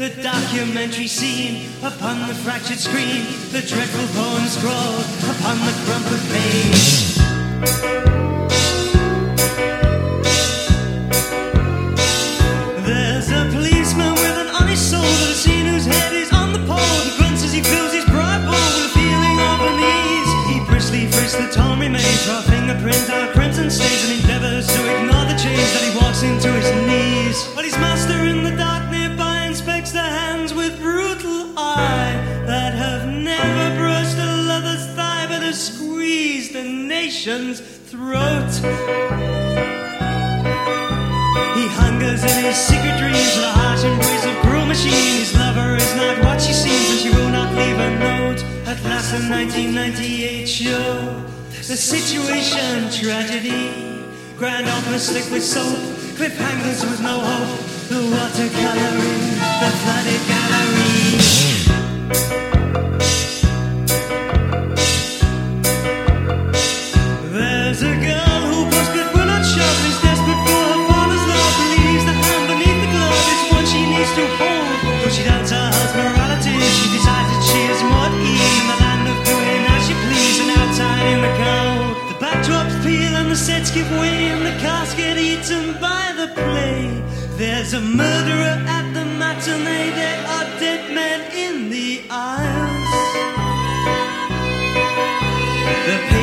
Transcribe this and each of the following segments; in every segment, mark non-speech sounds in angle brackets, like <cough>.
the documentary scene upon the fractured screen, the dreadful poem scrawled upon the crumpled page. There's a policeman with an honest soul that has seen whose head is on the pole. He grunts as he fills his pride bowl with a feeling of unease. He briskly frisks the torn remains, draw fingerprints out crimson stains, and endeavors to ignore the change that he walks into his knees. But his master in the dark a nation's throat. He hungers in his secret dreams for the harsh embrace of cruel machine. His lover is not what she seems, and she will not leave a note. At last, the 1998 show. The situation, tragedy. Grand opera slick with soap. Cliffhangers with no hope. The watercoloring, the flooded gallery.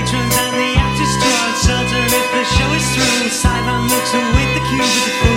Patrons and the actors draw uncertain if the show is through. Sideline looks await the cue with the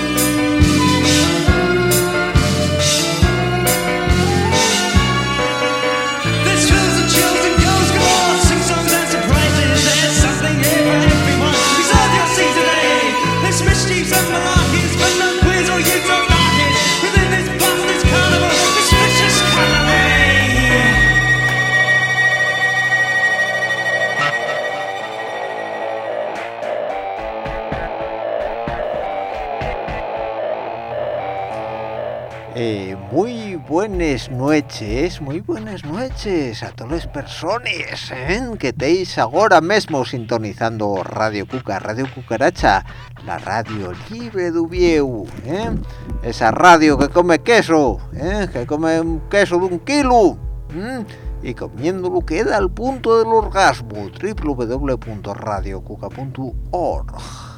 Buenas noches, muy buenas noches a todas las personas ¿eh? que estéis ahora mismo sintonizando Radio Cuca, Radio Cucaracha, la radio libre de Ubieu, ¿eh? esa radio que come queso, ¿eh? que come un queso de un kilo ¿eh? y comiéndolo queda al punto del orgasmo, www.radiocuca.org.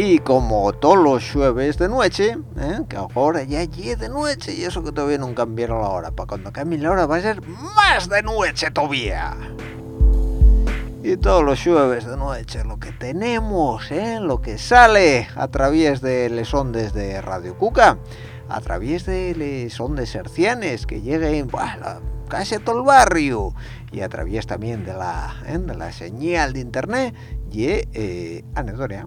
Y como todos los jueves de noche, ¿eh? que ahora ya llegue de noche y eso que todavía no cambiaron la hora, para cuando cambie la hora va a ser más de noche todavía. Y todos los jueves de noche lo que tenemos, ¿eh? lo que sale a través de las ondas de Radio Cuca, a través de las ondas hercianes que lleguen la- casi todo el barrio y a través también de la, ¿eh? de la señal de internet y eh, anedoria.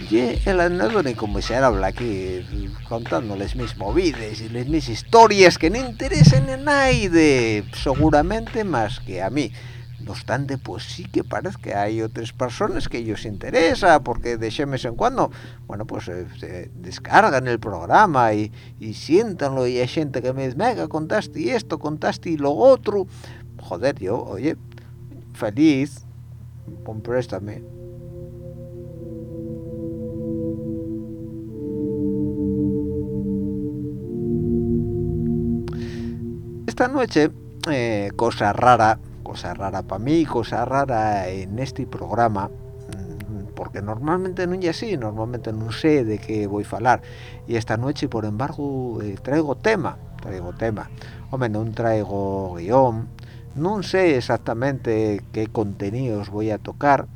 Y el anécdota como se habla aquí contándoles mis movides y les mis historias que no interesen a nadie, seguramente más que a mí. No obstante, pues sí que parece que hay otras personas que ellos interesa, porque de vez en cuando, bueno, pues eh, se descargan el programa y, y siéntanlo y hay gente que me dice, venga, contaste esto, contaste y lo otro. Joder, yo, oye, feliz, compréstame. Esta noche, eh, cosa rara, cosa rara para mí, cosa rara en este programa, mm, porque normalmente no es así, normalmente no sé de qué voy a hablar. Y esta noche, por embargo, eh, traigo tema, traigo tema. Hombre, no traigo guion, no sé exactamente qué contenidos voy a tocar,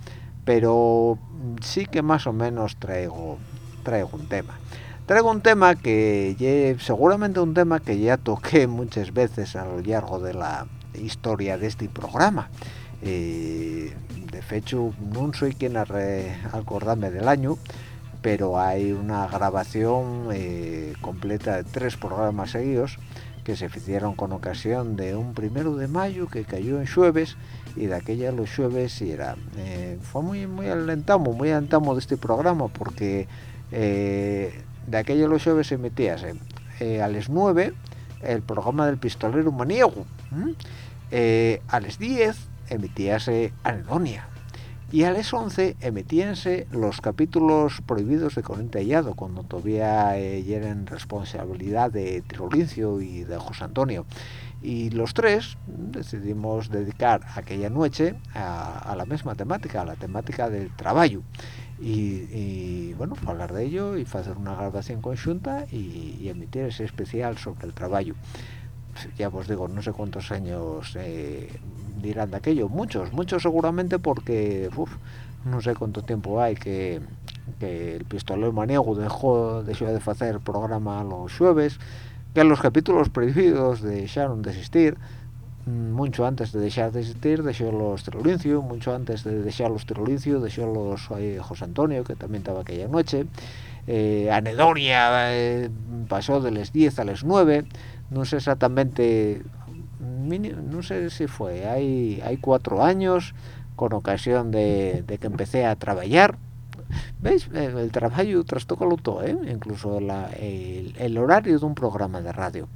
pero sí que más o menos traigo, traigo un tema. Traigo un tema que seguramente un tema que ya toqué <laughs> muchas veces a lo largo de la historia de este programa. Eh, de hecho, no soy quien a acordarme del año, pero hay una grabación eh, completa de tres programas seguidos que se hicieron con ocasión de un primero de mayo que cayó en jueves y de aquella los jueves y era eh, fue muy muy alentamo muy alentamo de este programa porque de aquella los jueves se eh, a las 9 el programa del pistolero maniego a las 10 emitíase Anedonia y a las 11 emitíanse los capítulos prohibidos de Corintellado cuando todavía eh, eran responsabilidad de Tirolincio y de José Antonio. Y los tres decidimos dedicar aquella noche a, la misma temática, a la temática del trabajo y, bueno, hablar de ello y hacer una grabación conjunta y, emitir ese especial sobre el trabajo. Ya os digo, no sé cuántos años eh, dirán de aquello, muchos, muchos seguramente porque no sé cuánto tiempo hay que, el pistolero maniego dejó, dejó de hacer programa los jueves, que los capítulos prohibidos dejaron de existir, mucho antes de dejar de existir, dejó los Trilincio, mucho antes de dejar los Trilincio, dejó los eh, José Antonio, que también estaba aquella noche, eh, Anedonia eh, pasó de las 10 a las 9, no sé exactamente no sé si fue hay hay cuatro años con ocasión de, que empecé a trabajar. Veis el trabajo trastoca todo ¿eh? incluso el, horario de un programa de radio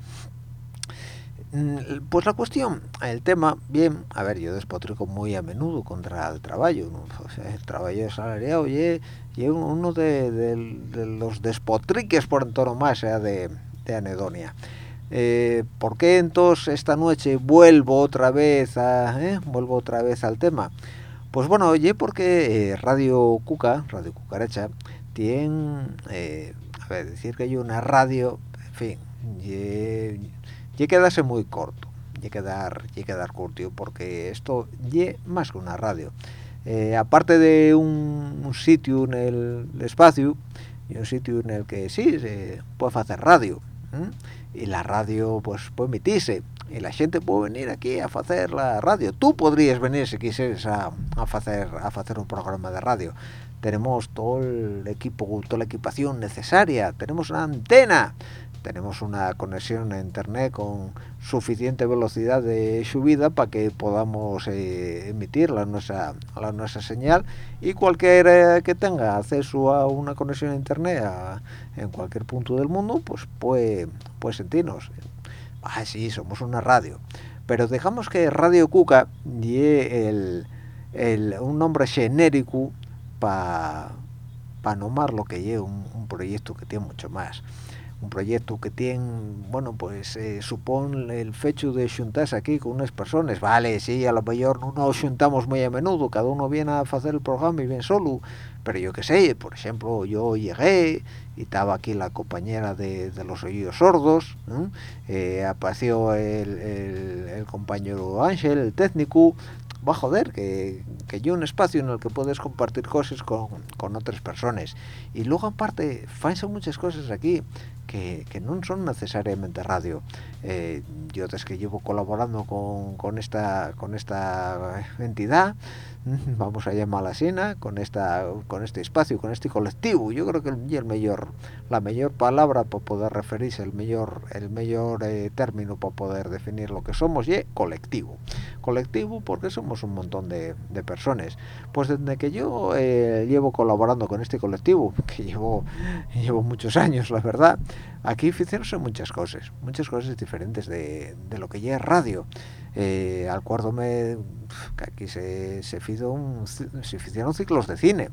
pues la cuestión el tema bien a ver yo despotrico muy a menudo contra el trabajo el trabajo salariado y, y uno de, los despotriques por antonomasia de, de anedonia eh, ¿por qué entonces esta noche vuelvo otra vez a eh, vuelvo otra vez al tema? Pues bueno, oye, porque eh, Radio Cuca, Radio Cucaracha, tiene, a ver, decir que hay una radio, en fin, y quedarse muy corto, y quedar, y quedar corto, porque esto y más que una radio. aparte de un, sitio en el espacio, y un sitio en el que sí se puede hacer radio, y la radio pues puede emitirse y la gente puede venir aquí a hacer la radio. Tú podrías venir si quisieras a, a hacer a hacer un programa de radio. Tenemos todo el equipo toda la equipación necesaria. Tenemos una antena tenemos una conexión a internet con suficiente velocidad de subida para que podamos eh, emitir la nuestra, la nuestra señal. Y cualquiera que tenga acceso a una conexión a internet en cualquier punto del mundo pues puede, puede sentirnos. Ah sí somos una radio. Pero dejamos que Radio Cuca lleve el, un nombre genérico para nomar lo que lleve un, un proyecto que tiene mucho más un proyecto que tiene, bueno, pues eh, supone el fecho de juntarse aquí con unas personas, vale, sí, a lo mejor no nos juntamos muy a menudo, cada uno viene a hacer el programa y viene solo, pero yo qué sé, por ejemplo, yo llegué y estaba aquí la compañera de, los oídos sordos, eh, apareció el, el, compañero Ángel, el técnico, va a joder, que, que yo un espacio en el que puedes compartir cosas con, con otras personas. Y luego aparte, fanse muchas cosas aquí que, que no son necesariamente radio. Eh, yo desde que llevo colaborando con, con, esta, con esta entidad, vamos a llamarla así, con esta con este espacio, con este colectivo. Yo creo que el, el mayor, la mejor palabra para poder referirse, el mayor, el mayor eh, término para poder definir lo que somos, y colectivo. Colectivo porque somos un montón de, de personas. Pues desde que yo eh, llevo colaborando con este colectivo, <laughs> que llevo, llevo muchos años, la verdad, aquí hicieron muchas cosas, muchas cosas diferentes de, de lo que ya es radio. Eh, acuérdome que aquí se, se, un, se hicieron ciclos de cine,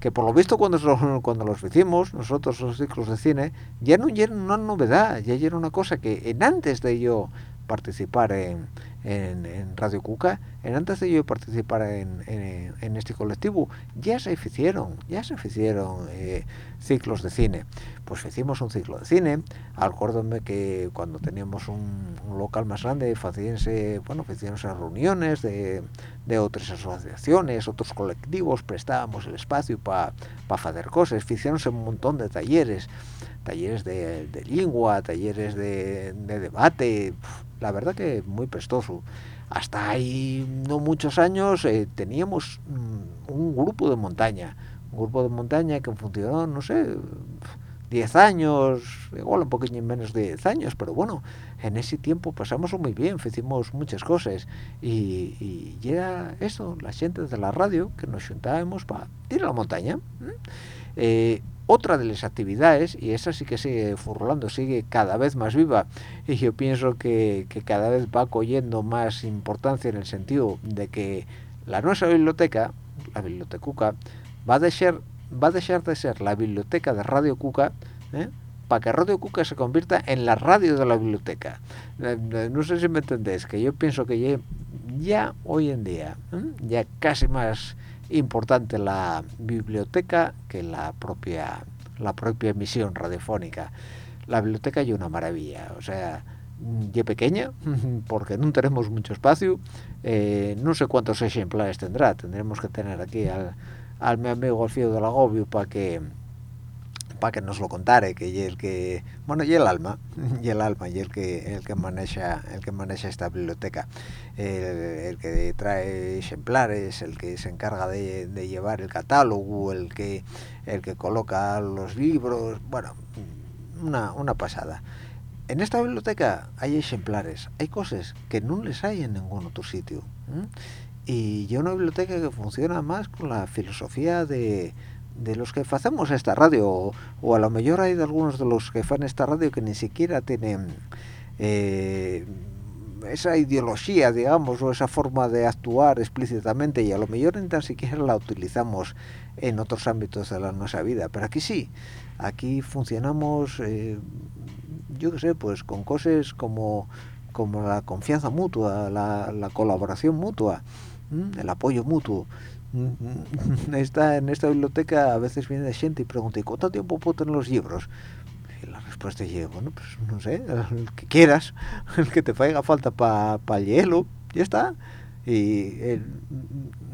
que por lo visto cuando, <laughs> cuando los hicimos, nosotros los ciclos de cine, ya no era una novedad, ya era una cosa que en antes de yo participar en, en, Radio Cuca, en antes de yo participar en, en, este colectivo, ya se hicieron, ya se hicieron eh, ciclos de cine. Pues hicimos un ciclo de cine, acuérdame que cuando teníamos un, local más grande, hacíanse, bueno, hacíanse reuniones de, de, otras asociaciones, otros colectivos, prestábamos el espacio para hacer cosas, hicieronse un montón de talleres, talleres de, de lengua, talleres de debate, la verdad que muy prestoso. Hasta ahí no muchos años eh, teníamos mm, un grupo de montaña, un grupo de montaña que funcionó, no sé, 10 años, igual un poquito menos de 10 años, pero bueno, en ese tiempo pasamos muy bien, hicimos muchas cosas y, y, era eso, la gente de la radio que nos juntábamos para ir a la montaña. Eh, otra de las actividades, y esa sí que sigue furlando, sigue cada vez más viva, y yo pienso que, cada vez va cogiendo más importancia en el sentido de que la nuestra biblioteca, la biblioteca va a dejar, va a dejar de ser la biblioteca de Radio Cuca, ¿eh? para que Radio Cuca se convierta en la radio de la biblioteca. Eh, eh, no sé si me entendéis, que yo pienso que ya, hoy en día, ya casi más importante la biblioteca que la propia la propia emisión radiofónica. La biblioteca es una maravilla o sea y pequeña <laughs> porque no tenemos mucho espacio eh, no sé cuántos ejemplares tendrá tendremos que tener aquí al, al mi amigo Alfio del Agobio para que para que nos lo contare que y el que bueno y el alma <laughs> y el alma y el que el que maneja el que maneja esta biblioteca. El, que trae ejemplares el que se encarga de, llevar el catálogo el que el que coloca los libros bueno una, una pasada. En esta biblioteca hay ejemplares hay cosas que no les hay en ningún otro sitio y yo una biblioteca que funciona más con la filosofía de de los que hacemos esta radio o, a lo mejor hay de algunos de los que hacen esta radio que ni siquiera tienen eh, esa ideología digamos o esa forma de actuar explícitamente y a lo mejor ni tan siquiera la utilizamos en otros ámbitos de la nuestra vida. Pero aquí sí aquí funcionamos eh, yo qué sé pues con cosas como como la confianza mutua la colaboración mutua el apoyo mutuo <laughs> esta, en esta biblioteca a veces viene gente y pregunta, ¿y cuánto tiempo puedo tener los libros? Y la respuesta es, bueno, pues no sé, el que quieras, <laughs> el que te haga falta para pa el hielo, ya está. Y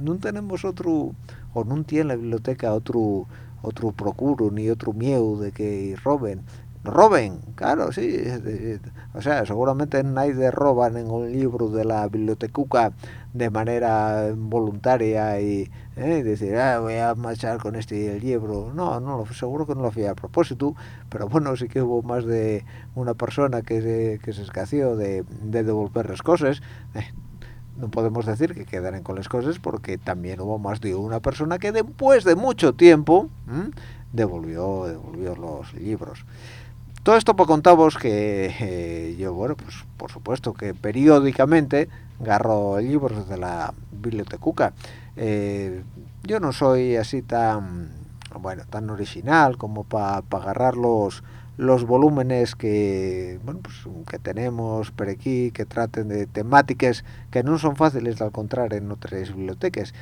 no tenemos otro, o no tiene la biblioteca otro otro procuro ni otro miedo de que roben roben, claro, sí. O sea, seguramente nadie roba un libro de la biblioteca de manera voluntaria y eh, decir, ah, voy a marchar con este libro. No, no, seguro que no lo hacía a propósito, pero bueno, sí que hubo más de una persona que se, que se de devolver las cosas. Eh, no podemos decir que quedaran con las cosas porque también hubo más de una persona que después de mucho tiempo devolvió, devolvió los libros. Todo esto por contaros que eh, yo, bueno, pues por supuesto que periódicamente agarro libros de la biblioteca. Eh, yo no soy así tan, bueno, tan original como para agarrar los, los volúmenes que, bueno, pues, que tenemos por aquí, que traten de temáticas que no son fáciles de encontrar en otras bibliotecas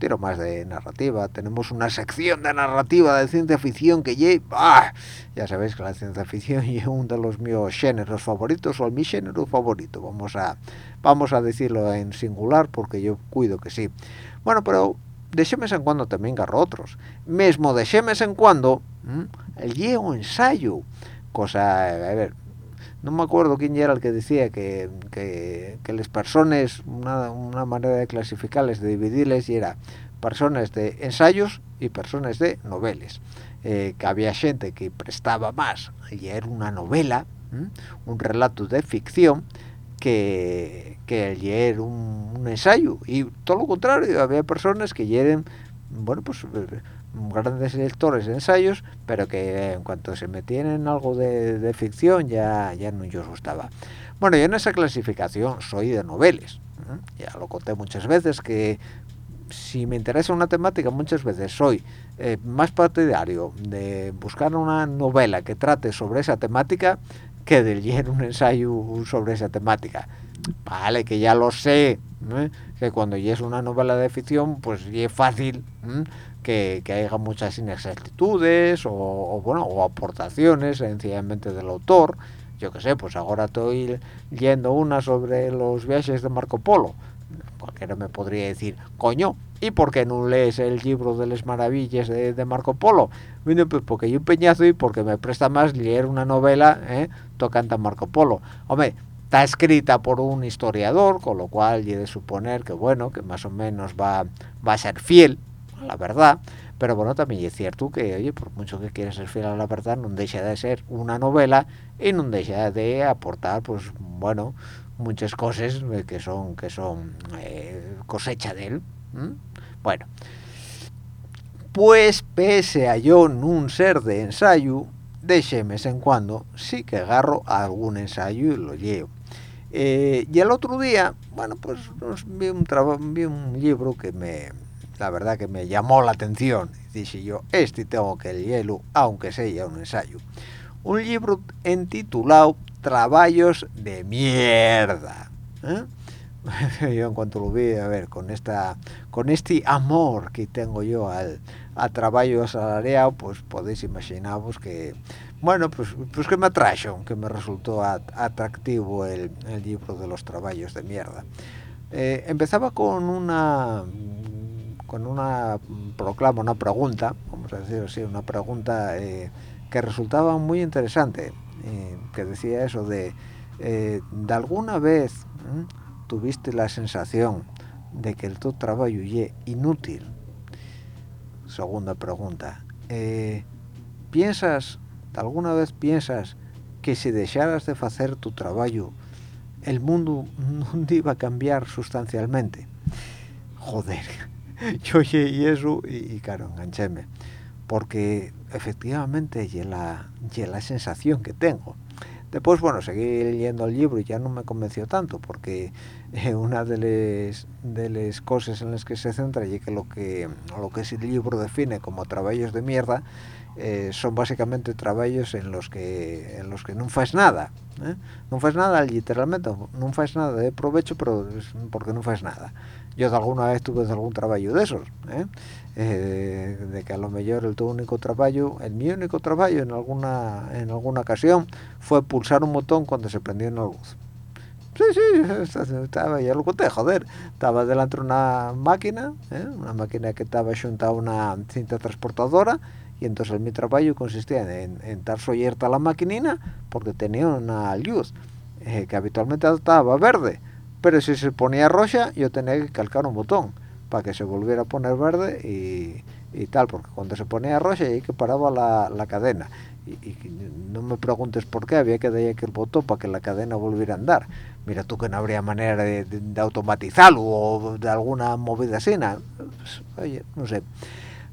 tiro más de narrativa. Tenemos una sección de narrativa de ciencia ficción que lleva... Ya sabéis que la ciencia ficción <laughs> es uno de los míos géneros favoritos, o mi género favorito. Vamos a, vamos a decirlo en singular porque yo cuido que sí. Bueno, pero de vez en cuando también agarro otros. Mesmo de vez en cuando, el llevo ensayo. Cosa, a ver, no me acuerdo quién era el que decía que, que, que las personas, una, una, manera de clasificarles, de dividirles, y era personas de ensayos y personas de noveles. Eh, que había gente que prestaba más y era una novela, un relato de ficción, que, que era un, un, ensayo. Y todo lo contrario, había personas que eran, bueno, pues grandes lectores de ensayos, pero que en cuanto se metían en algo de, ficción ya, ya no yo gustaba. Bueno, yo en esa clasificación soy de noveles. Ya lo conté muchas veces que si me interesa una temática muchas veces soy eh, más partidario de buscar una novela que trate sobre esa temática que de leer un ensayo sobre esa temática. Vale, que ya lo sé, ¿eh? que cuando es una novela de ficción, pues es fácil que, que, haya muchas inexactitudes o, o, bueno o aportaciones sencillamente del autor. Yo qué sé, pues ahora estoy leyendo una sobre los viajes de Marco Polo. Cualquiera me podría decir, coño, ¿y por qué no lees el libro de las maravillas de, de Marco Polo? Bueno, pues porque hay un peñazo y porque me presta más leer una novela ¿eh? tocante a Marco Polo. Hombre, está escrita por un historiador, con lo cual he de suponer que bueno, que más o menos va, va a ser fiel la verdad, pero bueno, también es cierto que, oye, por mucho que quieras ser fiel a la verdad, no deja de ser una novela y no deja de aportar, pues bueno, muchas cosas que son que son eh, cosecha de él. Bueno, pues pese a yo no ser de ensayo, de vez en cuando sí que agarro algún ensayo y lo llevo. Eh, y el otro día, bueno, pues un, vi un libro que me, la verdad que me llamó la atención. Dije yo, este tengo que leerlo, aunque sea un ensayo. Un libro entitulado Trabajos de mierda. ¿eh? <laughs> yo en cuanto lo vi, a ver, con esta, con este amor que tengo yo al, al trabajo asalariado, pues podéis imaginaros que, bueno, pues, pues que me atrajo, que me resultó atractivo el, el, libro de los trabajos de mierda. Eh, empezaba con una con una proclama, una pregunta, vamos a decir así, una pregunta eh, que resultaba muy interesante, eh, que decía eso de, eh, ¿de alguna vez eh, tuviste la sensación de que el tu trabajo es inútil? Segunda pregunta, ¿piensas, alguna vez piensas que si dejaras de hacer tu trabajo, el mundo <laughs> no iba a cambiar sustancialmente? Joder, <laughs> yo y eso y, y, claro enganchéme porque efectivamente y la, la sensación que tengo. Después bueno seguí leyendo el libro y ya no me convenció tanto porque eh, una de las de las cosas en las que se centra y que lo que lo que el libro define como trabajos de mierda eh, son básicamente trabajos en los que en los que no haces nada ¿eh? no haces nada literalmente no haces nada de provecho pero porque no haces nada yo de alguna vez tuve algún trabajo de esos ¿eh? Eh, de que a lo mejor el tu único trabajo el mi único trabajo en alguna en alguna ocasión fue pulsar un botón cuando se prendió una luz sí, sí, estaba, ya lo conté, joder, estaba delante de una máquina, ¿eh? una máquina que estaba junto a una cinta transportadora, y entonces mi trabajo consistía en, en estar soyerta la maquinina porque tenía una luz eh, que habitualmente estaba verde, pero si se ponía roja yo tenía que calcar un botón para que se volviera a poner verde y, y tal, porque cuando se ponía roja ahí que paraba la, la cadena. Y, no me preguntes por qué, había que darle aquel botón para que la cadena volviera a andar. Mira tú que no habría manera de, de, de automatizarlo o de alguna movida así, pues, oye, no sé.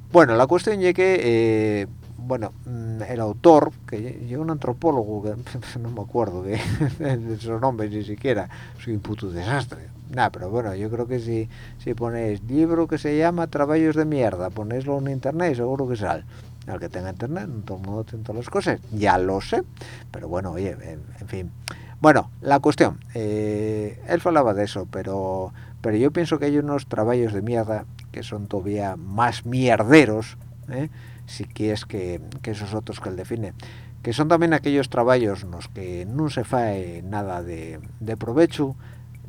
Bueno, la cuestión es que, eh, bueno, mm, el autor, que es un antropólogo, que <laughs> no me acuerdo <laughs> de, su nombre ni siquiera, soy un puto desastre. Nada, pero bueno, yo creo que si, si ponéis libro que se llama Trabajos de mierda, ponéislo en internet, seguro que sale. Al que tenga internet, no todo el mundo tiene todas las cosas, ya lo sé, pero bueno, oye, en, fin. Bueno, la cuestión, eh, él hablaba de eso, pero, pero yo pienso que hay unos trabajos de mierda que son todavía más mierderos, ¿eh? si quieres que, esos otros que él define, que son también aquellos trabajos en los que no se fae nada de, provecho,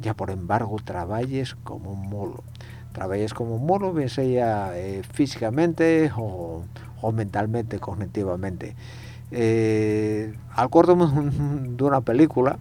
ya por embargo trabajes como un molo. Trabajes como un molo, bien sea eh, físicamente o, o, mentalmente, cognitivamente. Eh, acuérdame <laughs> de una película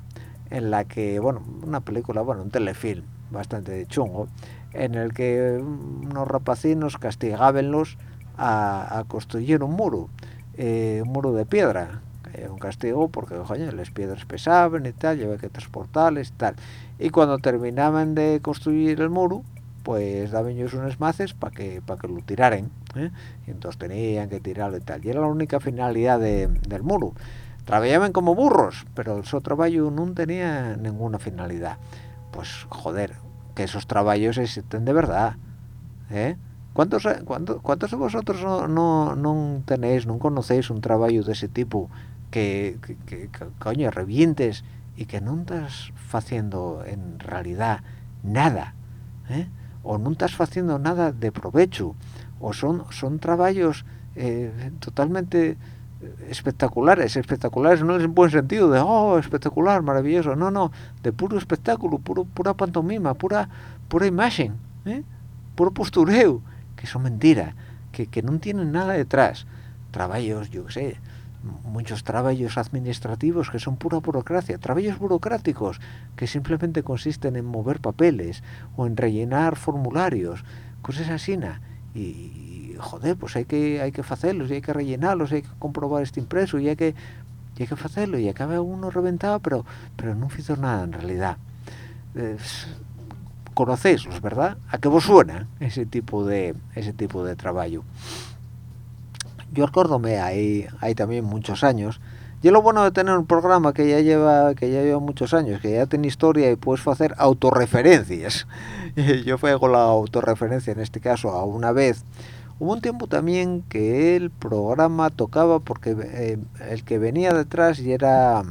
en la que, bueno, una película, bueno, un telefilm bastante chungo, en el que unos rapacinos castigábenlos a, a construir un muro, eh, un muro de piedra, eh, un castigo porque, coño, las piedras pesaban y tal, llevaba que transportarles y tal. Y cuando terminaban de construir el muro, pues daban ellos unas maces para que para que lo tiraran, ¿eh? y entonces tenían que tirarlo y tal. Y era la única finalidad de, del muro. Trabajaban como burros, pero su trabajo no tenía ninguna finalidad. Pues, joder, que esos trabajos existen de verdad. ¿eh? ¿Cuántos, cuántos, ¿Cuántos de vosotros no, no, no tenéis, no conocéis un trabajo de ese tipo que, que, coño, revientes y que no estás haciendo en realidad nada, ¿eh? o no estás haciendo nada de provecho, o son, son trabajos eh, totalmente espectaculares, espectaculares no es en buen sentido de, oh, espectacular, maravilloso, no, no, de puro espectáculo, puro, pura pantomima, pura, pura imagen, ¿eh? puro postureo, que son mentiras, que, que no tienen nada detrás. Trabajos, yo sé, muchos trabajos administrativos que son pura burocracia, trabajos burocráticos que simplemente consisten en mover papeles o en rellenar formularios, cosas así, y, joder, pues hay que hay que hacerlos y hay que rellenarlos, y hay que comprobar este impreso y hay que hay que hacerlo y acaba uno reventado, pero pero no hizo nada en realidad. conocéislos, ¿verdad? ¿A qué vos suena ese tipo de ese tipo de trabajo? yo acuérdome ahí hay también muchos años y lo bueno de tener un programa que ya lleva que ya lleva muchos años que ya tiene historia y puedes hacer autorreferencias <laughs> yo con la autorreferencia en este caso a una vez hubo un tiempo también que el programa tocaba porque eh, el que venía detrás y era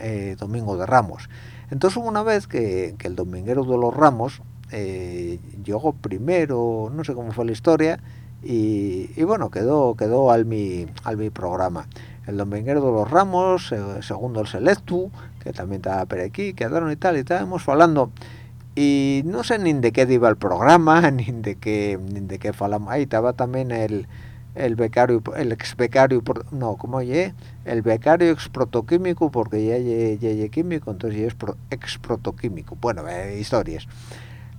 eh, Domingo de Ramos. Entonces hubo una vez que, que el dominguero de los Ramos eh, llegó primero no sé cómo fue la historia y, bueno quedó quedó al mi al mi programa. El dominguero de los ramos segundo el selectu que también estaba por aquí quedaron y tal y estábamos hablando y no sé ni de qué iba el programa <laughs> ni de qué ni de qué falamos ahí estaba también el el becario el ex becario no como oye el becario ex protoquímico porque ya ya químico entonces ya es ex protoquímico. Bueno historias.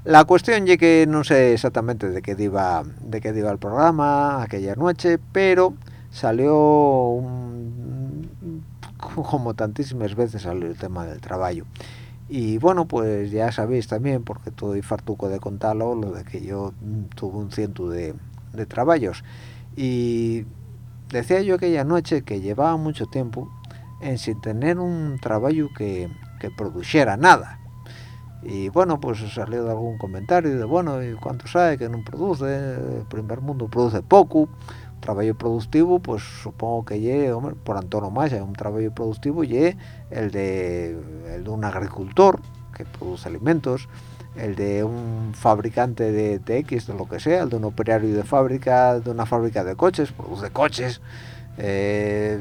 La cuestión es que no sé exactamente de qué iba de qué iba el programa aquella noche, pero salió como tantísimas veces salió el tema del trabajo. Y bueno, pues ya sabéis también, porque todo y fartuco de contarlo, lo de que yo tuve un ciento de, de trabajos. Y decía yo aquella noche que llevaba mucho tiempo en sin tener un trabajo que, que produjera nada. Y bueno pues salió de algún comentario de bueno y cuánto sabe que no produce el primer mundo produce poco trabajo productivo pues supongo que llegue por antonomasia un trabajo productivo llegue el de el de un agricultor que produce alimentos el de un fabricante de, de, X, de lo que sea, el de un operario de fábrica, de una fábrica de coches, produce coches, eh,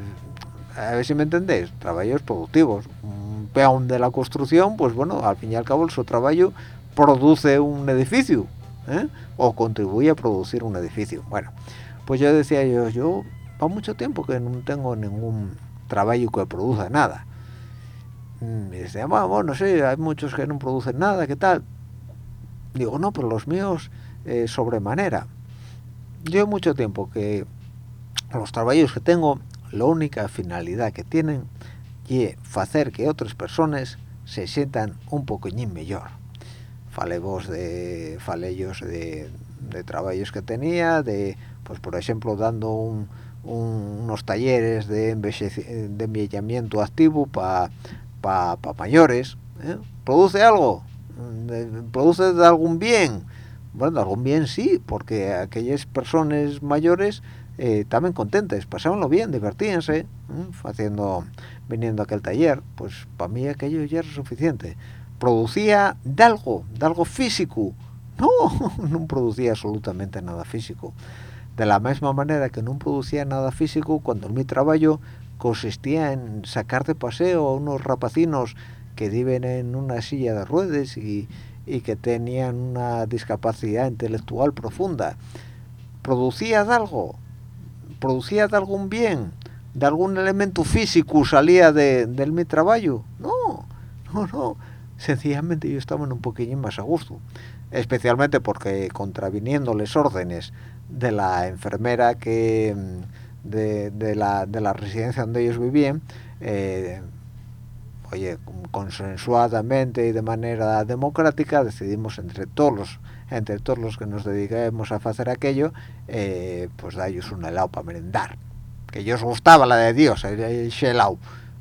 a ver si me entendéis, trabajos productivos, peón de la construcción, pues bueno, al fin y al cabo su trabajo produce un edificio, ¿eh? o contribuye a producir un edificio. Bueno, pues yo decía yo, yo va mucho tiempo que no tengo ningún trabajo que produzca nada. Mm, y decía, bueno, no sé, hay muchos que no producen nada, ¿qué tal? Digo, no, pero los míos eh, sobremanera. Yo mucho tiempo que los trabajos que tengo, la única finalidad que tienen y hacer que otras personas se sientan un poquillín mejor. Fale vos de, fale ellos de, de trabajos que tenía, de, pues por ejemplo, dando unos talleres de, de envejamiento activo para pa, mayores. ¿eh? ¿Produce algo? ¿Produce algún bien? Bueno, algún bien sí, porque aquellas personas mayores eh, también contentas, pasábanlo bien, divertíanse, ¿eh? haciendo viniendo a aquel taller, pues para mí aquello ya era suficiente. Producía de algo, de algo físico. No, <laughs> no producía absolutamente nada físico. De la misma manera que no producía nada físico cuando mi trabajo consistía en sacar de paseo a unos rapacinos que viven en una silla de ruedas y, y que tenían una discapacidad intelectual profunda. ¿Producía de algo? ¿Producía de algún bien? de algún elemento físico salía de, mi trabajo. No, no, no. Sencillamente yo estaba en un poquillín más a gusto. Especialmente porque contraviniendo las órdenes de la enfermera que mm, de, la, de la residencia donde ellos vivían, eh, oye, consensuadamente y de manera democrática decidimos entre todos los entre todos los que nos dedicamos a hacer aquello, eh, pues darles un helado para merendar. Que yo os gustaba la de Dios, el, el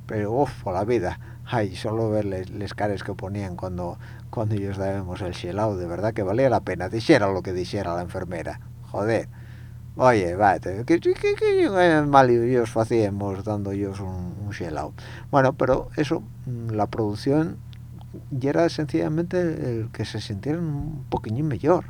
pero uff, por la vida, ay, solo ver les, caras que ponían cuando cuando ellos dábamos el shelao, de verdad que valía la pena, dijera lo que dijera la enfermera, joder, Oye, vete, que, que, que, mal y os hacíamos dando ellos un, un shell Bueno, pero eso, mm, la producción y era sencillamente el que se sintieran un poquillín mejor,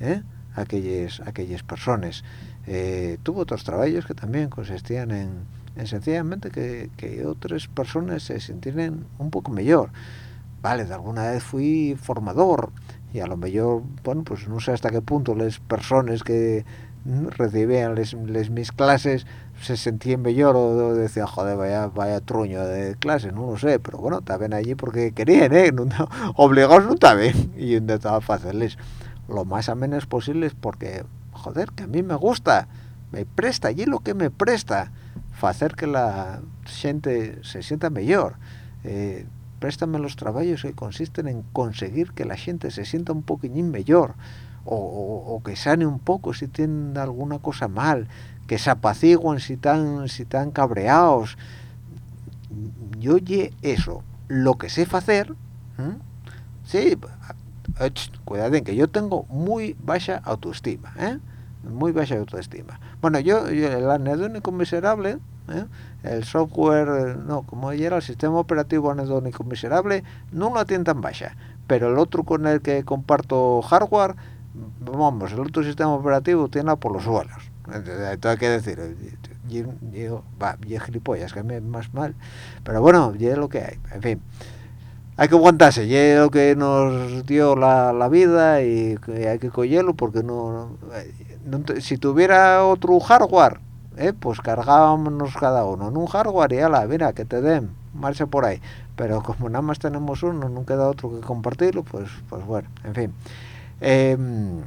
¿eh? aquellas, aquellas personas. Eh, tuvo otros trabajos que también consistían en, sencillamente que, que, otras personas se sintieran un poco mejor. Vale, de alguna vez fui formador y a lo mejor, bueno, pues no sé hasta qué punto las personas que recibían les, mis clases se sentían mejor o decían joder vaya vaya truño de clase no lo sé pero bueno estaban allí porque querían eh no, <laughs> obligados no estaban <laughs> y intentaba hacerles lo más amenes posibles porque joder que a mí me gusta me presta allí lo que me presta hacer que la gente se sienta mejor. Eh, préstame los trabajos que consisten en conseguir que la gente se sienta un poquillín mejor o, que sane un poco si tienen alguna cosa mal, que se apaciguen si están, si están cabreados. Yo oye eso, lo que sé hacer, sí, cuidado que yo tengo muy baja autoestima, ¿eh? muy baja autoestima. Bueno, yo, el anedónico miserable, ¿eh? El software, no, como era el sistema operativo anedónico miserable, no lo tiene tan baja, pero el otro con el que comparto hardware, vamos, el otro sistema operativo tiene por los suelos. Esto hay que decir, yo, va, yo gilipollas, que me más mal. Pero bueno, ya es lo que hay, en fin. Hay que aguantarse, ya es lo que nos dio la, la vida y hay que cogerlo porque no, si tuviera otro hardware, eh, pues cargábamos cada uno en un hardware y ala, mira, que te den, marcha por ahí. Pero como nada más tenemos uno, nunca queda otro que compartirlo, pues, pues bueno, en fin. Em,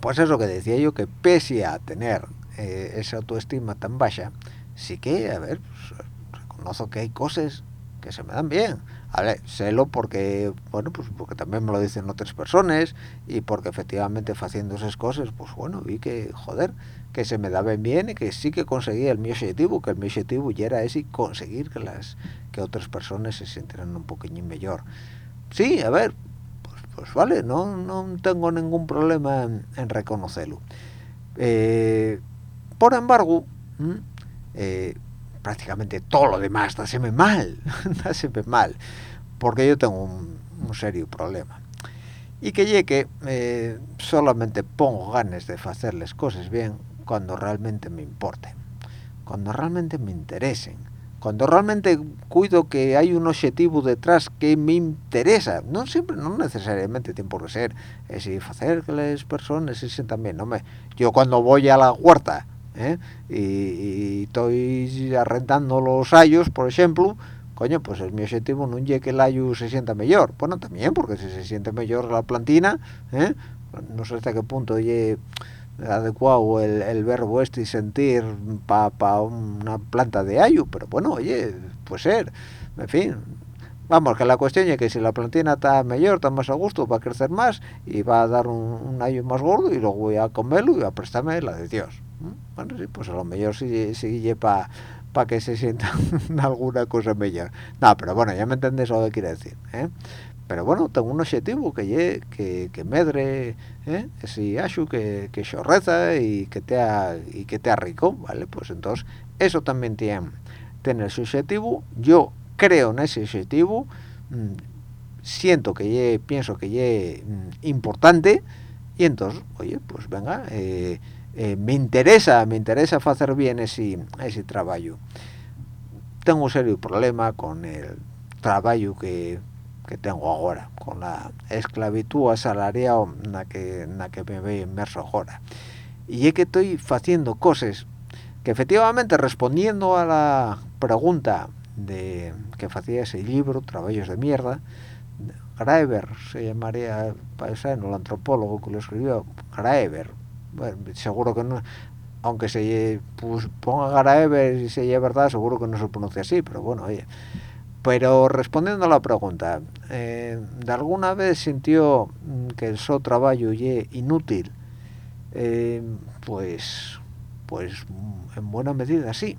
pues es lo que decía yo, que pese a tener eh, esa autoestima tan baja, sí que, a ver, pues, reconozco que hay cosas que se me dan bien. A ver, sélo porque, bueno, pues porque también me lo dicen otras personas y porque efectivamente haciendo esas cosas, pues bueno, vi que, joder, que se me daban bien y que sí que conseguía el mi objetivo, que el mi objetivo ya era ese, conseguir que las que otras personas se sintieran un poquillo mejor. Sí, a ver, pues vale, no, no tengo ningún problema en, reconocerlo. Eh, por embargo, eh, prácticamente todo lo demás me mal, <laughs> me mal, porque yo tengo un, serio problema. Y que llegue, eh, solamente pongo ganas de hacerles cosas bien cuando realmente me importen, cuando realmente me interesen, cuando realmente cuido que hay un objetivo detrás que me interesa no siempre no necesariamente tiene por qué ser es decir, hacer que las personas se sientan bien no me yo cuando voy a la huerta ¿eh? y, estoy arrendando los ayos por ejemplo coño pues es mi objetivo no es que el ayo se sienta mejor bueno también porque si se siente mejor la plantina ¿eh? no sé hasta qué punto ye, adecuado el, verbo este y sentir para una planta de ayu, pero bueno, oye, puede ser, en fin. Vamos, que la cuestión es que si la plantina está mejor, está más a gusto, va a crecer más y va a dar un, ayu más gordo y luego voy a comerlo y a prestarme la de Dios. Bueno, sí, pues a lo mejor sí, sí para que se sienta <laughs> alguna cosa mejor. No, pero bueno, ya me entendés lo que quiere decir. ¿eh? Pero bueno, tengo un objetivo que que, que medre ¿eh? ese ashu que, que chorreza y que te y que te rico, ¿vale? Pues entonces eso también tiene, tiene su objetivo, yo creo en ese objetivo, mm, siento que ye, pienso que ye mm, importante y entonces, oye, pues venga, eh, eh, me interesa, me interesa hacer bien ese, ese trabajo. Tengo un serio problema con el trabajo que que tengo ahora, con la esclavitud asalariada en la que, en la que me veo inmerso ahora. Y es que estoy haciendo cosas que efectivamente respondiendo a la pregunta de que hacía ese libro, Trabajos de Mierda, Graeber se llamaría, paisano, el antropólogo que lo escribió, Graeber, bueno, seguro que no, aunque se pues, ponga Graeber y se lleve verdad, seguro que no se pronuncia así, pero bueno, oye, pero respondiendo a la pregunta, eh, ¿de alguna vez sintió mm, que el so trabajo ye inútil? Eh, pues, pues en buena medida sí.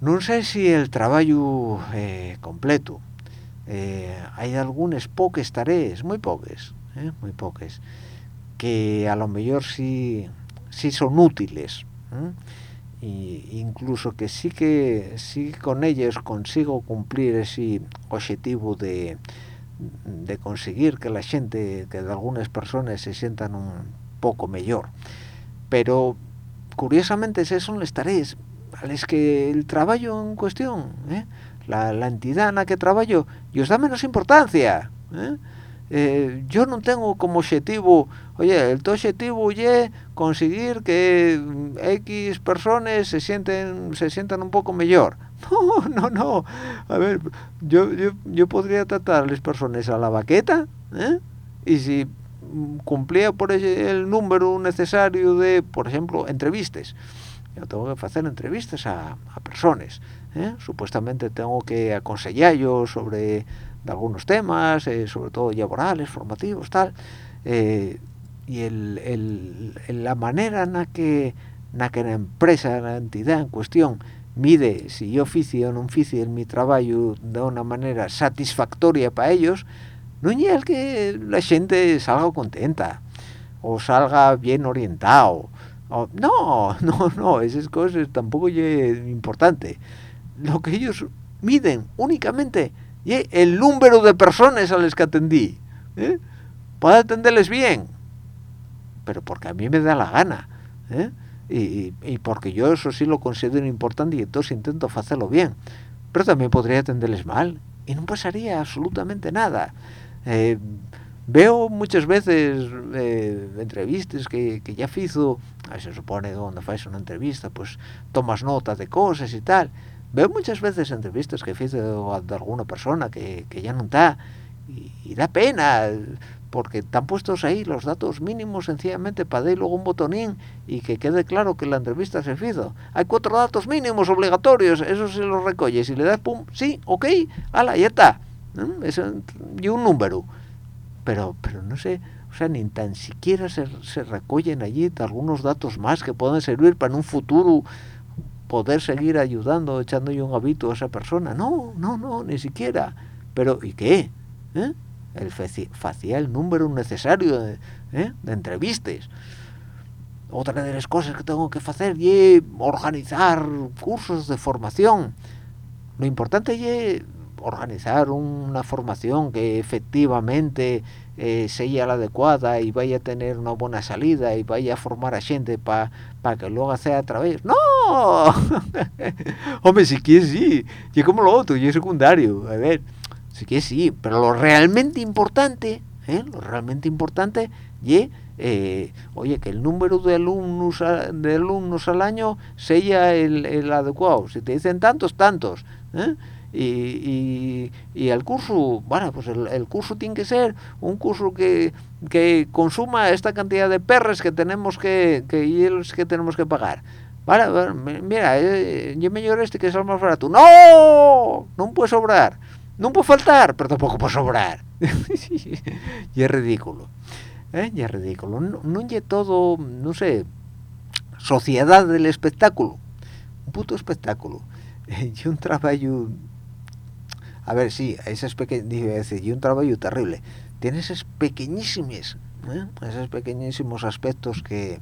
No sé si el trabajo eh, completo. hay algunas pocas tareas, muy pocas, muy pocas, que a lo mejor sí, sí son útiles y incluso que sí que sí con ellos consigo cumplir ese objetivo de, de conseguir que la gente que de algunas personas se sientan un poco mejor pero curiosamente esas son las tareas a las que el trabajo en cuestión ¿eh? la, la, entidad en la que trabajo os da menos importancia ¿eh? Eh, yo no tengo como objetivo oye el tu objetivo es conseguir que x personas se sienten se sientan un poco mejor <laughs> no no no a ver yo yo, yo podría tratar a las personas a la baqueta ¿eh? y si cumplía por el número necesario de por ejemplo entrevistas yo tengo que hacer entrevistas a, a personas ¿eh? supuestamente tengo que aconsejarlos sobre algunos temas eh, sobre todo laborales formativos tal eh, y el, el, la manera en la que que la empresa la entidad en cuestión mide si yo oficio o no oficio en mi trabajo de una manera satisfactoria para ellos no es que la gente salga contenta o salga bien orientado o, no, <laughs> no, no, esas cosas tampoco es importante. Lo que ellos miden únicamente es el número de personas a las que atendí ¿eh? puedo atenderles bien pero porque a mí me da la gana ¿eh? y, y, porque yo eso sí lo considero importante y entonces intento hacerlo bien pero también podría atenderles mal y no pasaría absolutamente nada eh, veo muchas veces eh, entrevistas que, que ya hizo se supone cuando haces una entrevista pues tomas nota de cosas y tal veo muchas veces entrevistas que hizo de alguna persona que, que ya no está y, da pena porque están puestos ahí los datos mínimos sencillamente para dar luego un botonín y que quede claro que la entrevista se hizo hay cuatro datos mínimos obligatorios eso se los recoges y le das pum sí ok ala ya está y un número. Pero pero no sé o sea ni tan siquiera se, se recogen allí algunos datos más que puedan servir para en un futuro poder seguir ayudando, echándole un hábito a esa persona. No, no, no, ni siquiera. Pero, ¿y qué? ¿Eh? El número necesario de, ¿eh? de, entrevistas. Otra de las cosas que tengo que hacer es organizar cursos de formación. Lo importante es organizar una formación que efectivamente eh, sea la adecuada y vaya a tener una buena salida y vaya a formar a gente para pa que luego sea a través. ¡No! <laughs> Hombre, si quieres sí, y como lo otro, y es secundario. A ver, si quieres sí, pero lo realmente importante, ¿eh? lo realmente importante, y eh, oye, que el número de alumnos, de alumnos al año sea el, el adecuado. Si te dicen tantos, tantos. ¿eh? Y, y, el curso, bueno, pues el, curso tiene que ser un curso que, que consuma esta cantidad de perres que tenemos que, que, que tenemos que pagar. Vale, mira, eh, yo me lloro este que es el más barato. ¡No! No puede sobrar. No puede faltar, pero tampoco puede sobrar. <laughs> y es ridículo. ¿eh? Y es ridículo. No, no todo, no sé, sociedad del espectáculo. Un puto espectáculo. <laughs> y un trabajo a ver, sí, esas pequeñas, y un trabajo terrible. Tiene esos pequeñísimos, ¿eh? esos pequeñísimos aspectos que,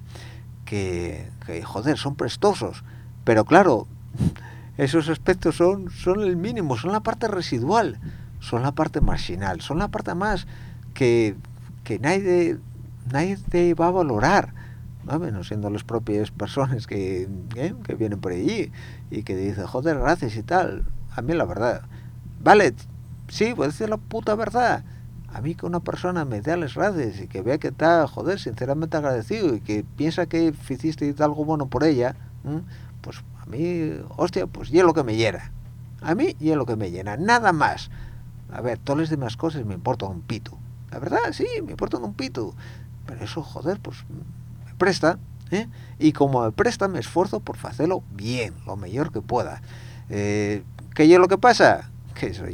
que, joder, son prestosos. Pero claro, <laughs> esos aspectos son, son el mínimo, son la parte residual, son la parte marginal, son la parte más que, que nadie, nadie te va a valorar. ¿no? Siendo las propias personas que, ¿eh? que vienen por allí y que dicen, joder, gracias y tal. A mí la verdad, vale, sí, voy a decir la puta verdad. A mí que una persona me dé las gracias y que vea que está, joder, sinceramente agradecido y que piensa que hiciste algo bueno por ella, pues a mí, hostia, pues y lo que me llena. A mí y lo que me llena, nada más. A ver, todas las demás cosas me importan un pito. La verdad, sí, me importan un pito. Pero eso, joder, pues me presta. ¿eh? Y como me presta, me esfuerzo por hacerlo bien, lo mejor que pueda. Eh, ¿Qué es que pasa? Que eso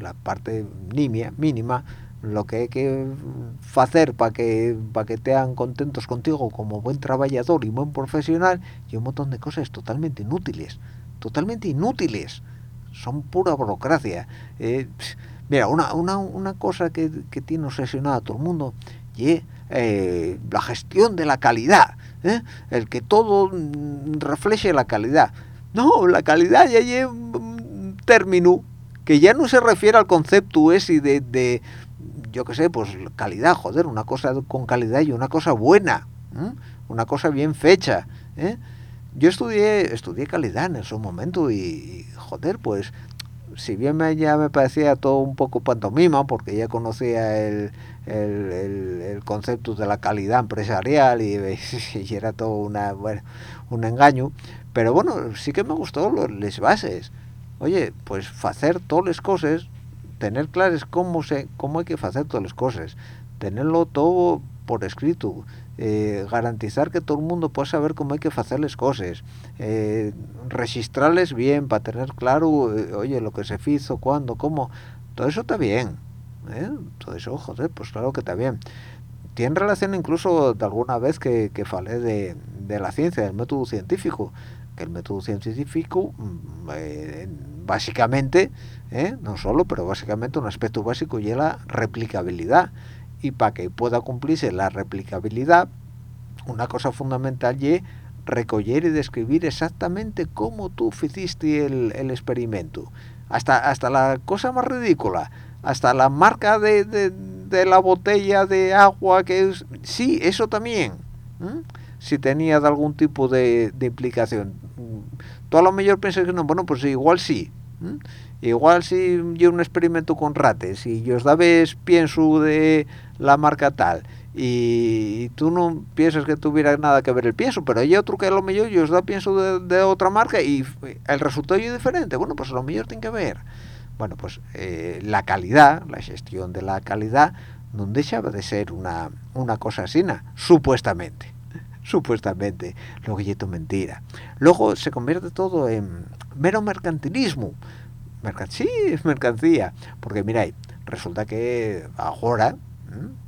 la parte nimia, mínima, lo que hay que hacer para que para que tean contentos contigo como buen trabajador y buen profesional y un montón de cosas totalmente inútiles, totalmente inútiles, son pura burocracia. Eh, mira, una, una, una cosa que, que tiene obsesionada a todo el mundo y eh, la gestión de la calidad. ¿eh? el que todo refleje la calidad. No, la calidad ya es un término que ya no se refiere al concepto ese de, de yo qué sé, pues calidad, joder, una cosa con calidad y una cosa buena, una cosa bien fecha. ¿eh? Yo estudié, estudié calidad en ese momento y, joder, pues si bien me, ya me parecía todo un poco pantomima, porque ya conocía el, el, concepto de la calidad empresarial y, <laughs> y, era todo una, bueno, un engaño, pero bueno, sí que me gustó las bases. Oye, pues hacer todas las cosas, tener claras cómo, se, cómo hay que hacer todas las cosas, tenerlo todo por escrito, eh, garantizar que todo el mundo pueda saber cómo hay que hacer las cosas, eh, registrarles bien para tener claro, eh, oye, lo que se hizo, cuándo, cómo, todo eso está bien, ¿eh? todo eso, joder, pues claro que está bien. Tiene relación incluso de alguna vez que, que falé de, de la ciencia, del método científico, que el método científico mm, eh, básicamente, eh, no solo, pero básicamente un aspecto básico y es la replicabilidad. Y para que pueda cumplirse la replicabilidad, una cosa fundamental es recoger y describir exactamente cómo tú hiciste el, experimento. Hasta, hasta la cosa más ridícula, hasta la marca de, de, de la botella de agua que es... Sí, eso también. Si tenía algún tipo de, de implicación tú a lo mejor piensas que no, bueno, pues igual sí. Igual si yo un experimento con rates y yo esta vez pienso de la marca tal y, tú no piensas que tuviera nada que ver el pienso, pero hay otro que a lo mejor yo da pienso de, otra marca y el resultado es diferente. Bueno, pues a lo mejor tiene que ver. Bueno, pues eh, la calidad, la gestión de la calidad, no deja de ser una, una cosa así, supuestamente supuestamente, luego es mentira. Luego se convierte todo en mero mercantilismo. sí, es mercancía. Porque miráis, resulta que ahora,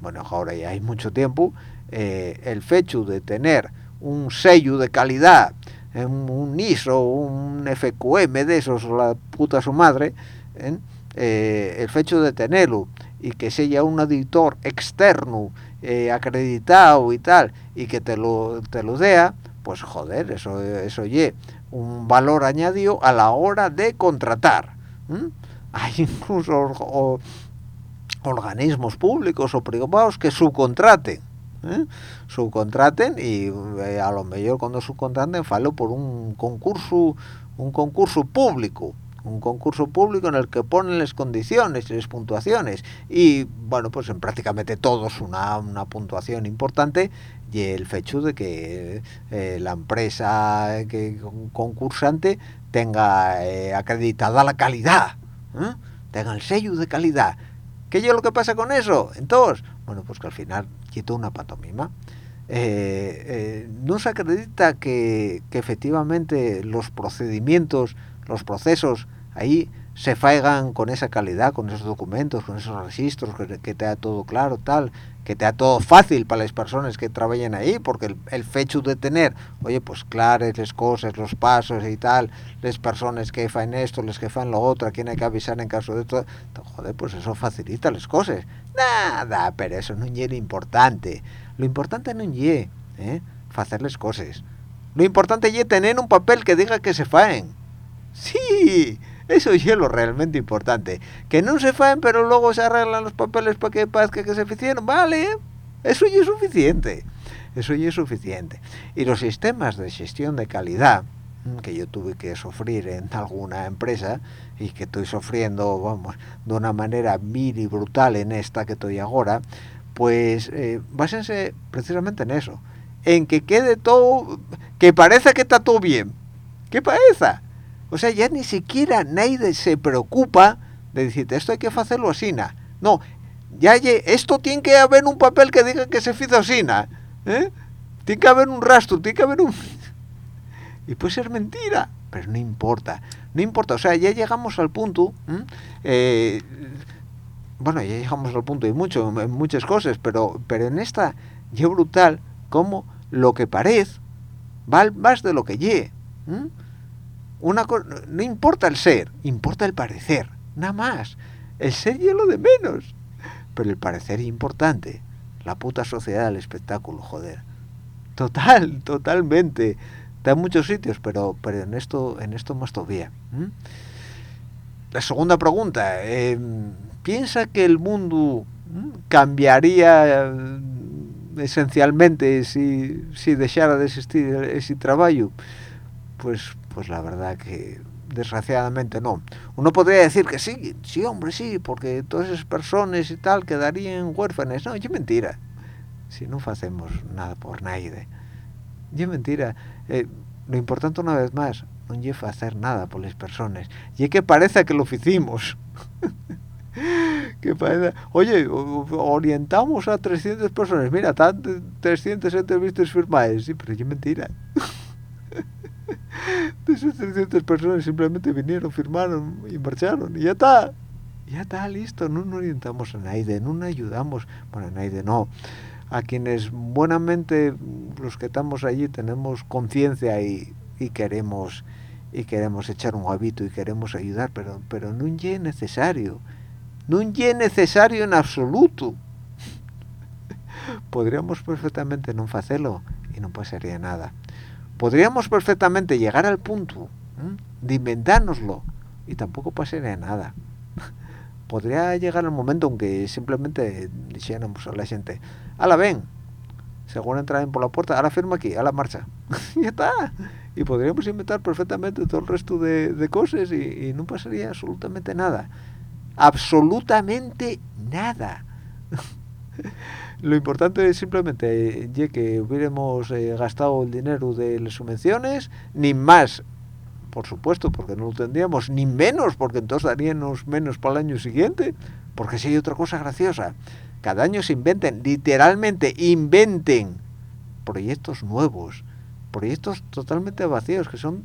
bueno, ahora ya hay mucho tiempo, eh, el hecho de tener un sello de calidad, un ISO, un FQM de esos, la puta su madre, eh, el hecho de tenerlo y que sea un editor externo eh, acreditado y tal y que te lo te lo dea pues joder eso eso un valor añadido a la hora de contratar hay <laughs> incluso organismos públicos o privados que subcontraten ¿eh? subcontraten y eh, a lo mejor cuando subcontraten falo por un concurso un concurso público un concurso público en el que ponen las condiciones y las puntuaciones y bueno pues en prácticamente todos una, una puntuación importante y el hecho de que eh, la empresa que concursante tenga eh, acreditada la calidad ¿eh? tenga el sello de calidad ¿qué es lo que pasa con eso? entonces bueno pues que al final quito una pantomima no se acredita que, que efectivamente los procedimientos los procesos ahí se faigan con esa calidad, con esos documentos, con esos registros, que, te da todo claro, tal, que te da todo fácil para las personas que trabajan ahí, porque el, el hecho de tener, oye, pues clares las cosas, los pasos y tal, las personas que fan esto, las que fan lo otro, a quién hay que avisar en caso de esto, joder, pues eso facilita las cosas. Nada, pero eso no es importante. Lo importante no es ¿eh? hacer las cosas. Lo importante es tener un papel que diga que se faen Sí, eso es lo realmente importante. Que no se faen, pero luego se arreglan los papeles para que parezca que se hicieron. Vale, eso ya es suficiente. Eso ya es suficiente. Y los sistemas de gestión de calidad mm, que yo tuve que sufrir en alguna empresa y que estoy sufriendo, vamos, de una manera vil y brutal en esta que estoy ahora, pues eh, básense precisamente en eso. En que quede todo, que parece que está todo bien. Que parece o sea, ya ni siquiera nadie se preocupa de decirte, esto hay que hacerlo así. No, ya esto tiene que haber un papel que diga que se hizo así. ¿eh? Tiene que haber un rastro, tiene que haber un... <laughs> y puede ser mentira, pero no importa. No importa, o sea, ya llegamos al punto... Eh, bueno, ya llegamos al punto y mucho, en muchas cosas, pero, pero en esta ya brutal como lo que parece vale más de lo que ye una no importa el ser, importa el parecer, nada más. El ser y lo de menos. Pero el parecer es importante. La puta sociedad del espectáculo, joder. total, <laughs> totalmente. Está en muchos sitios, pero, pero en esto en esto más todavía. La segunda pregunta, em, ¿piensa que el mundo cambiaría esencialmente si, si dejara de existir ese trabajo? Pues, pues la verdad que desgraciadamente no. Uno podría decir que sí, sí, hombre, sí, porque todas esas personas y tal quedarían huérfanas. No, es mentira. Si no hacemos nada por nadie. Es mentira. Eh, lo importante una vez más, no es hacer nada por las personas. Y es que parece que lo hicimos. <laughs> que parece, oye, orientamos a 300 personas. Mira, están 300 entrevistas firmadas. Sí, pero es mentira. <laughs> <laughs> esas 300 personas simplemente vinieron, firmaron y marcharon y ya está. Ya está, listo, no nos orientamos a nadie, no ayudamos, bueno, a nadie no, a quienes buenamente los que estamos allí tenemos conciencia y, y, queremos y queremos echar un hábito y queremos ayudar, pero pero no es necesario, no es necesario en absoluto. <laughs> Podríamos perfectamente no hacerlo y no pasaría nada podríamos perfectamente llegar al punto de inventárnoslo y tampoco pasaría nada. <laughs> Podría llegar el momento en que simplemente dijéramos a la gente, la ven, según entrar por la puerta, a la firma aquí, a la marcha. y <laughs> ya está. Y podríamos inventar perfectamente todo el resto de, cosas y, no pasaría absolutamente nada. Absolutamente nada. <laughs> lo importante es simplemente que hubiéramos eh, gastado el dinero de las subvenciones ni más por supuesto porque no lo tendríamos ni menos porque entonces daríamos menos para el año siguiente porque si hay otra cosa graciosa cada año se inventen literalmente inventen proyectos nuevos proyectos totalmente vacíos que son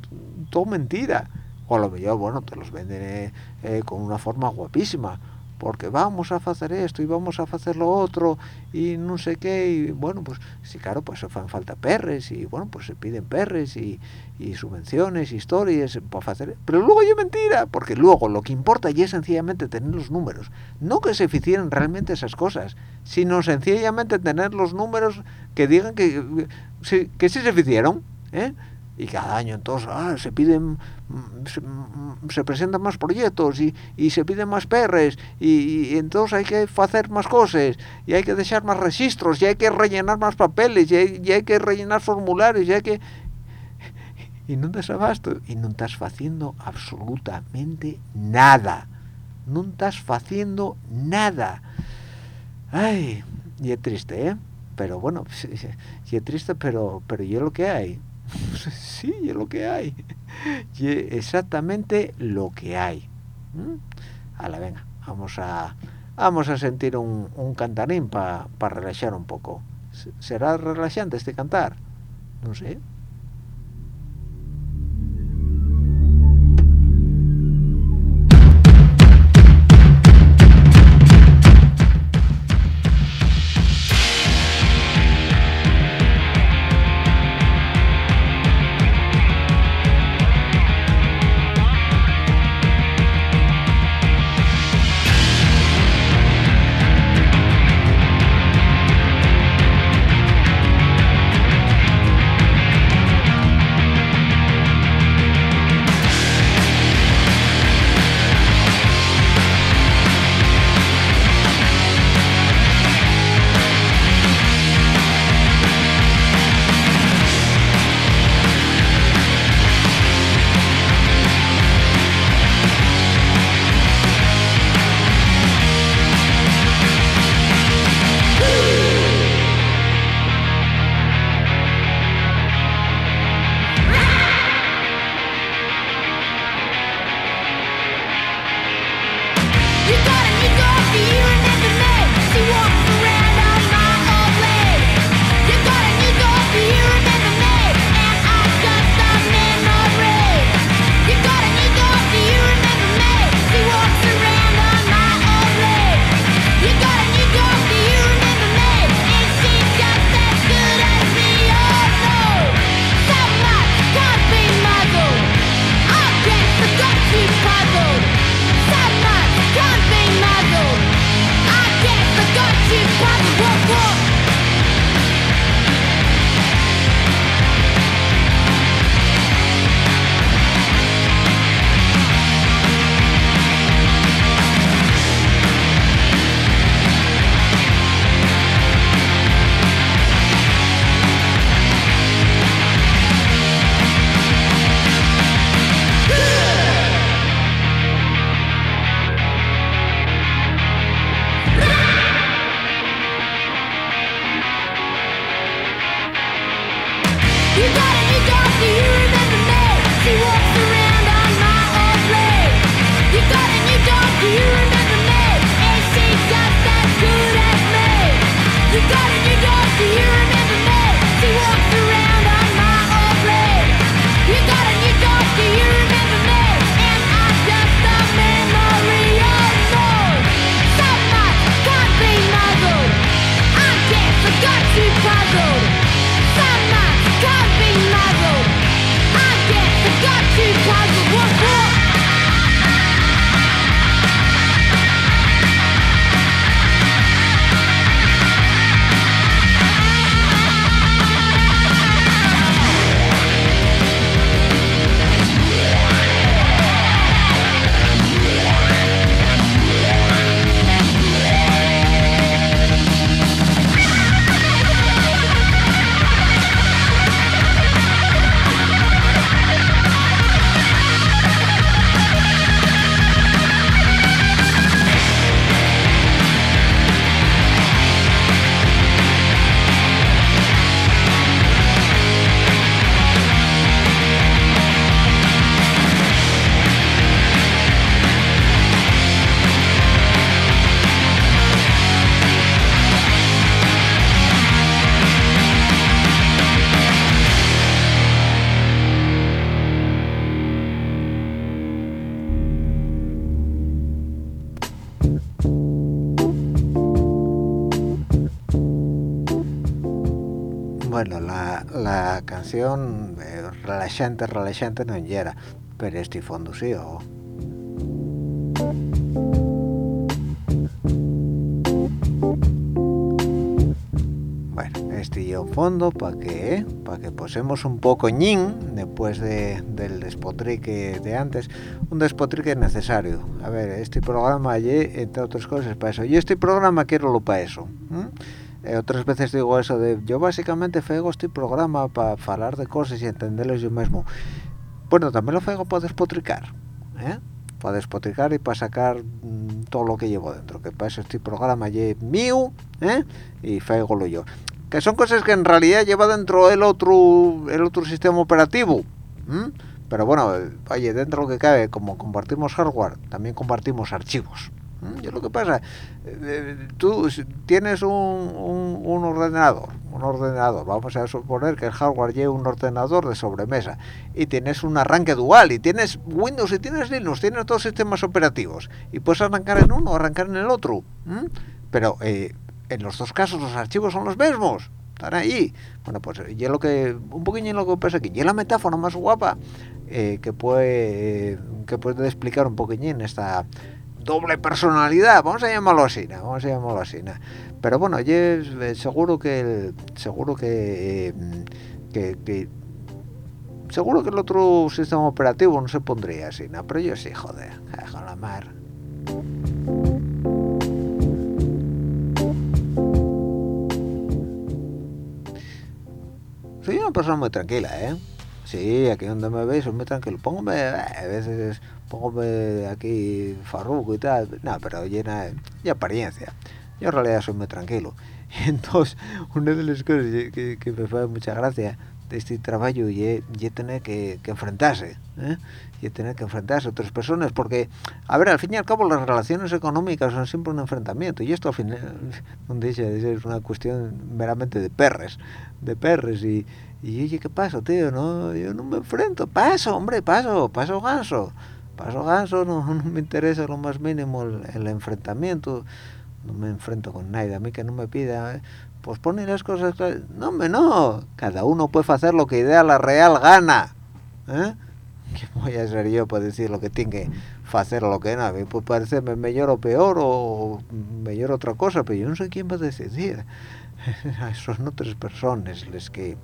todo mentira. O a lo mejor bueno te los venden eh, eh, con una forma guapísima porque vamos a hacer esto y vamos a hacer lo otro y no sé qué y bueno pues sí claro pues se fan falta perres y bueno pues se piden perres y, y subvenciones historias para hacer pero luego es mentira porque luego lo que importa ya es sencillamente tener los números no que se hicieran realmente esas cosas sino sencillamente tener los números que digan que que, que sí se hicieron ¿eh? Y cada año entonces ah, se piden se, presentan más proyectos y, y, se piden más perres y, entonces hay que hacer más cosas y hay que dejar más registros y hay que rellenar más papeles y hay, hay que rellenar formularios y hay que y no te abasto y no estás haciendo absolutamente nada no estás haciendo nada. Ay y es triste eh pero bueno <laughs> y es triste pero pero yo lo que hay sí, es lo que hay. <laughs> Y exactamente lo que hay. A la venga, vamos a vamos a sentir un, un cantarín para relajar un poco. ¿Será relajante este cantar? No sé. Canción eh, relajante, relajante no era, pero este fondo sí, o... Bueno, este y un fondo para que para que posemos un poco ñin después de, del despotrique de antes, un despotrique necesario. A ver, este programa entre otras cosas, para eso. Y este programa quiero lo para eso. Eh, otras veces digo eso de, yo básicamente fego este programa para hablar de cosas y entenderles yo mismo. Bueno, también lo fego para despotricar, ¿eh? Para despotricar y para sacar mm, todo lo que llevo dentro. Que para eso este programa mío, ¿eh? Y fego lo yo que son cosas que en realidad lleva dentro el otro el otro sistema operativo pero bueno oye dentro de lo que cabe como compartimos hardware también compartimos archivos yo lo que pasa eh, eh, tú tienes un, un, ordenador un ordenador vamos a suponer que el hardware lleva un ordenador de sobremesa y tienes un arranque dual y tienes Windows y tienes Linux tienes dos sistemas operativos y puedes arrancar en uno o arrancar en el otro pero eh, en los dos casos los archivos son los mismos están ahí. Bueno pues y lo que un poquillo lo que pasa aquí y la metáfora más guapa eh, que puede que puede explicar un poquillín esta doble personalidad vamos a llamarlo así vamos a llamarlo así pero bueno yo eh, seguro que seguro que, que, seguro que el otro sistema operativo no se pondría así ¿no? pero yo sí joder a la mar soy una persona muy tranquila, ¿eh? Sí, aquí donde me veis muy tranquilo. Póngame, eh, a veces póngame aquí farruco y tal, no, pero llena de apariencia. Yo en realidad soy muy tranquilo. <laughs> Entonces, una de las cosas que, que me hace mucha gracia de este trabajo y, y tener que, que enfrentarse ¿eh? y tener que enfrentarse a otras personas porque a ver al fin y al cabo las relaciones económicas son siempre un enfrentamiento y esto al final <laughs> no dice es una cuestión meramente de perres de perres y, y oye qué pasa tío no yo no me enfrento. Paso hombre paso paso ganso. Paso ganso no, <laughs> no me interesa lo más mínimo el, el enfrentamiento. No me enfrento con nadie a mí que no me pida ¿eh? pues ponen las cosas no me no. Cada uno puede hacer lo que idea la real gana ¿eh? ¿Qué voy a ser yo para decir lo que tiene que hacer lo que no pues parecerme mejor o peor o mejor otra cosa pero yo no sé quién va a decidir. <laughs> Son otras personas las que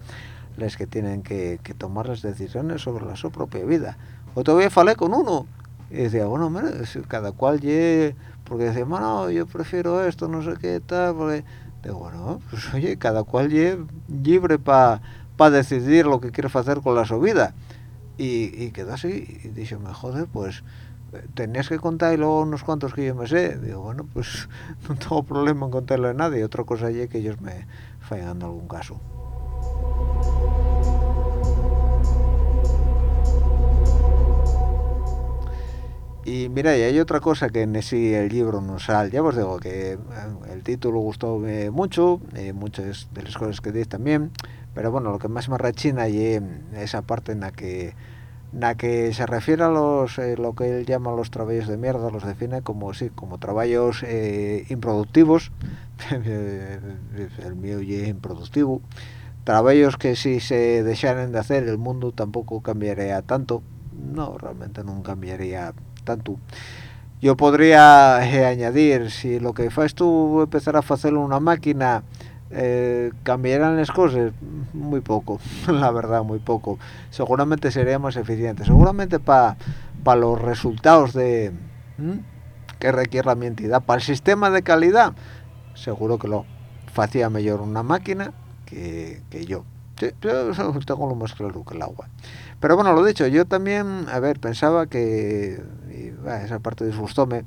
las que tienen que, tomar las decisiones sobre la su propia vida o todavía falé con uno y decía bueno cada cual ye porque decía bueno yo prefiero esto no sé qué tal porque Digo, bueno, pues oye, cada cual es libre para pa decidir lo que quiere hacer con la su vida. Y, y quedó así, y dije, me joder, pues tenías que contarlo unos cuantos que yo me sé. Digo, bueno, pues <laughs> no tengo problema en contarle a nadie. Otra cosa es que ellos me fallan en algún caso. Y mira, y hay otra cosa que en ese el libro no sale. Ya os digo que eh, el título gustó mucho, eh, muchas de las cosas que dice también, pero bueno, lo que más me rechina y esa parte en la que en la que se refiere a los eh, lo que él llama los trabajos de mierda, los define como sí, como trabajos improductivos. <laughs> el mío es improductivo. Trabajos que si se dejaran de hacer el mundo tampoco cambiaría tanto. No, realmente no cambiaría tanto. Yo podría eh, añadir si lo que haces tú empezar a hacerlo una máquina eh, cambiarán las cosas muy poco <laughs> la verdad muy poco. Seguramente sería más eficiente. Seguramente para para los resultados de que requiere mi entidad. Para el sistema de calidad seguro que lo hacía mejor una máquina que, que yo sí, yo tengo lo más claro que el agua pero bueno lo dicho yo también a ver pensaba que esa parte disgustóme,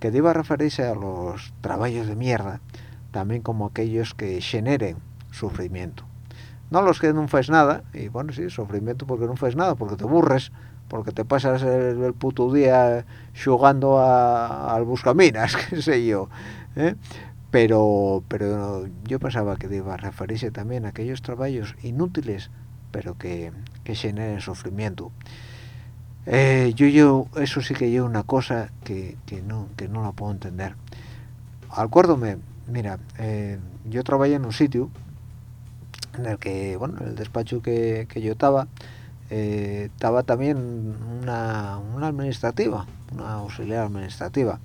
que iba a referirse a los trabajos de mierda, también como aquellos que generen sufrimiento. No los que no haces nada, y bueno, sí, sufrimiento porque no haces nada, porque te aburres, porque te pasas el, puto día jugando al buscaminas, <laughs> qué sé yo. ¿eh? Pero, pero yo pensaba que iba a referirse también a aquellos trabajos inútiles, pero que, que generen sufrimiento. Eh, yo, yo, eso sí que yo una cosa que, que, no, que no la puedo entender. Acuérdome, mira, eh, yo trabajé en un sitio en el que, bueno, en el despacho que, que yo estaba, eh, estaba también una, una administrativa, una auxiliar administrativa.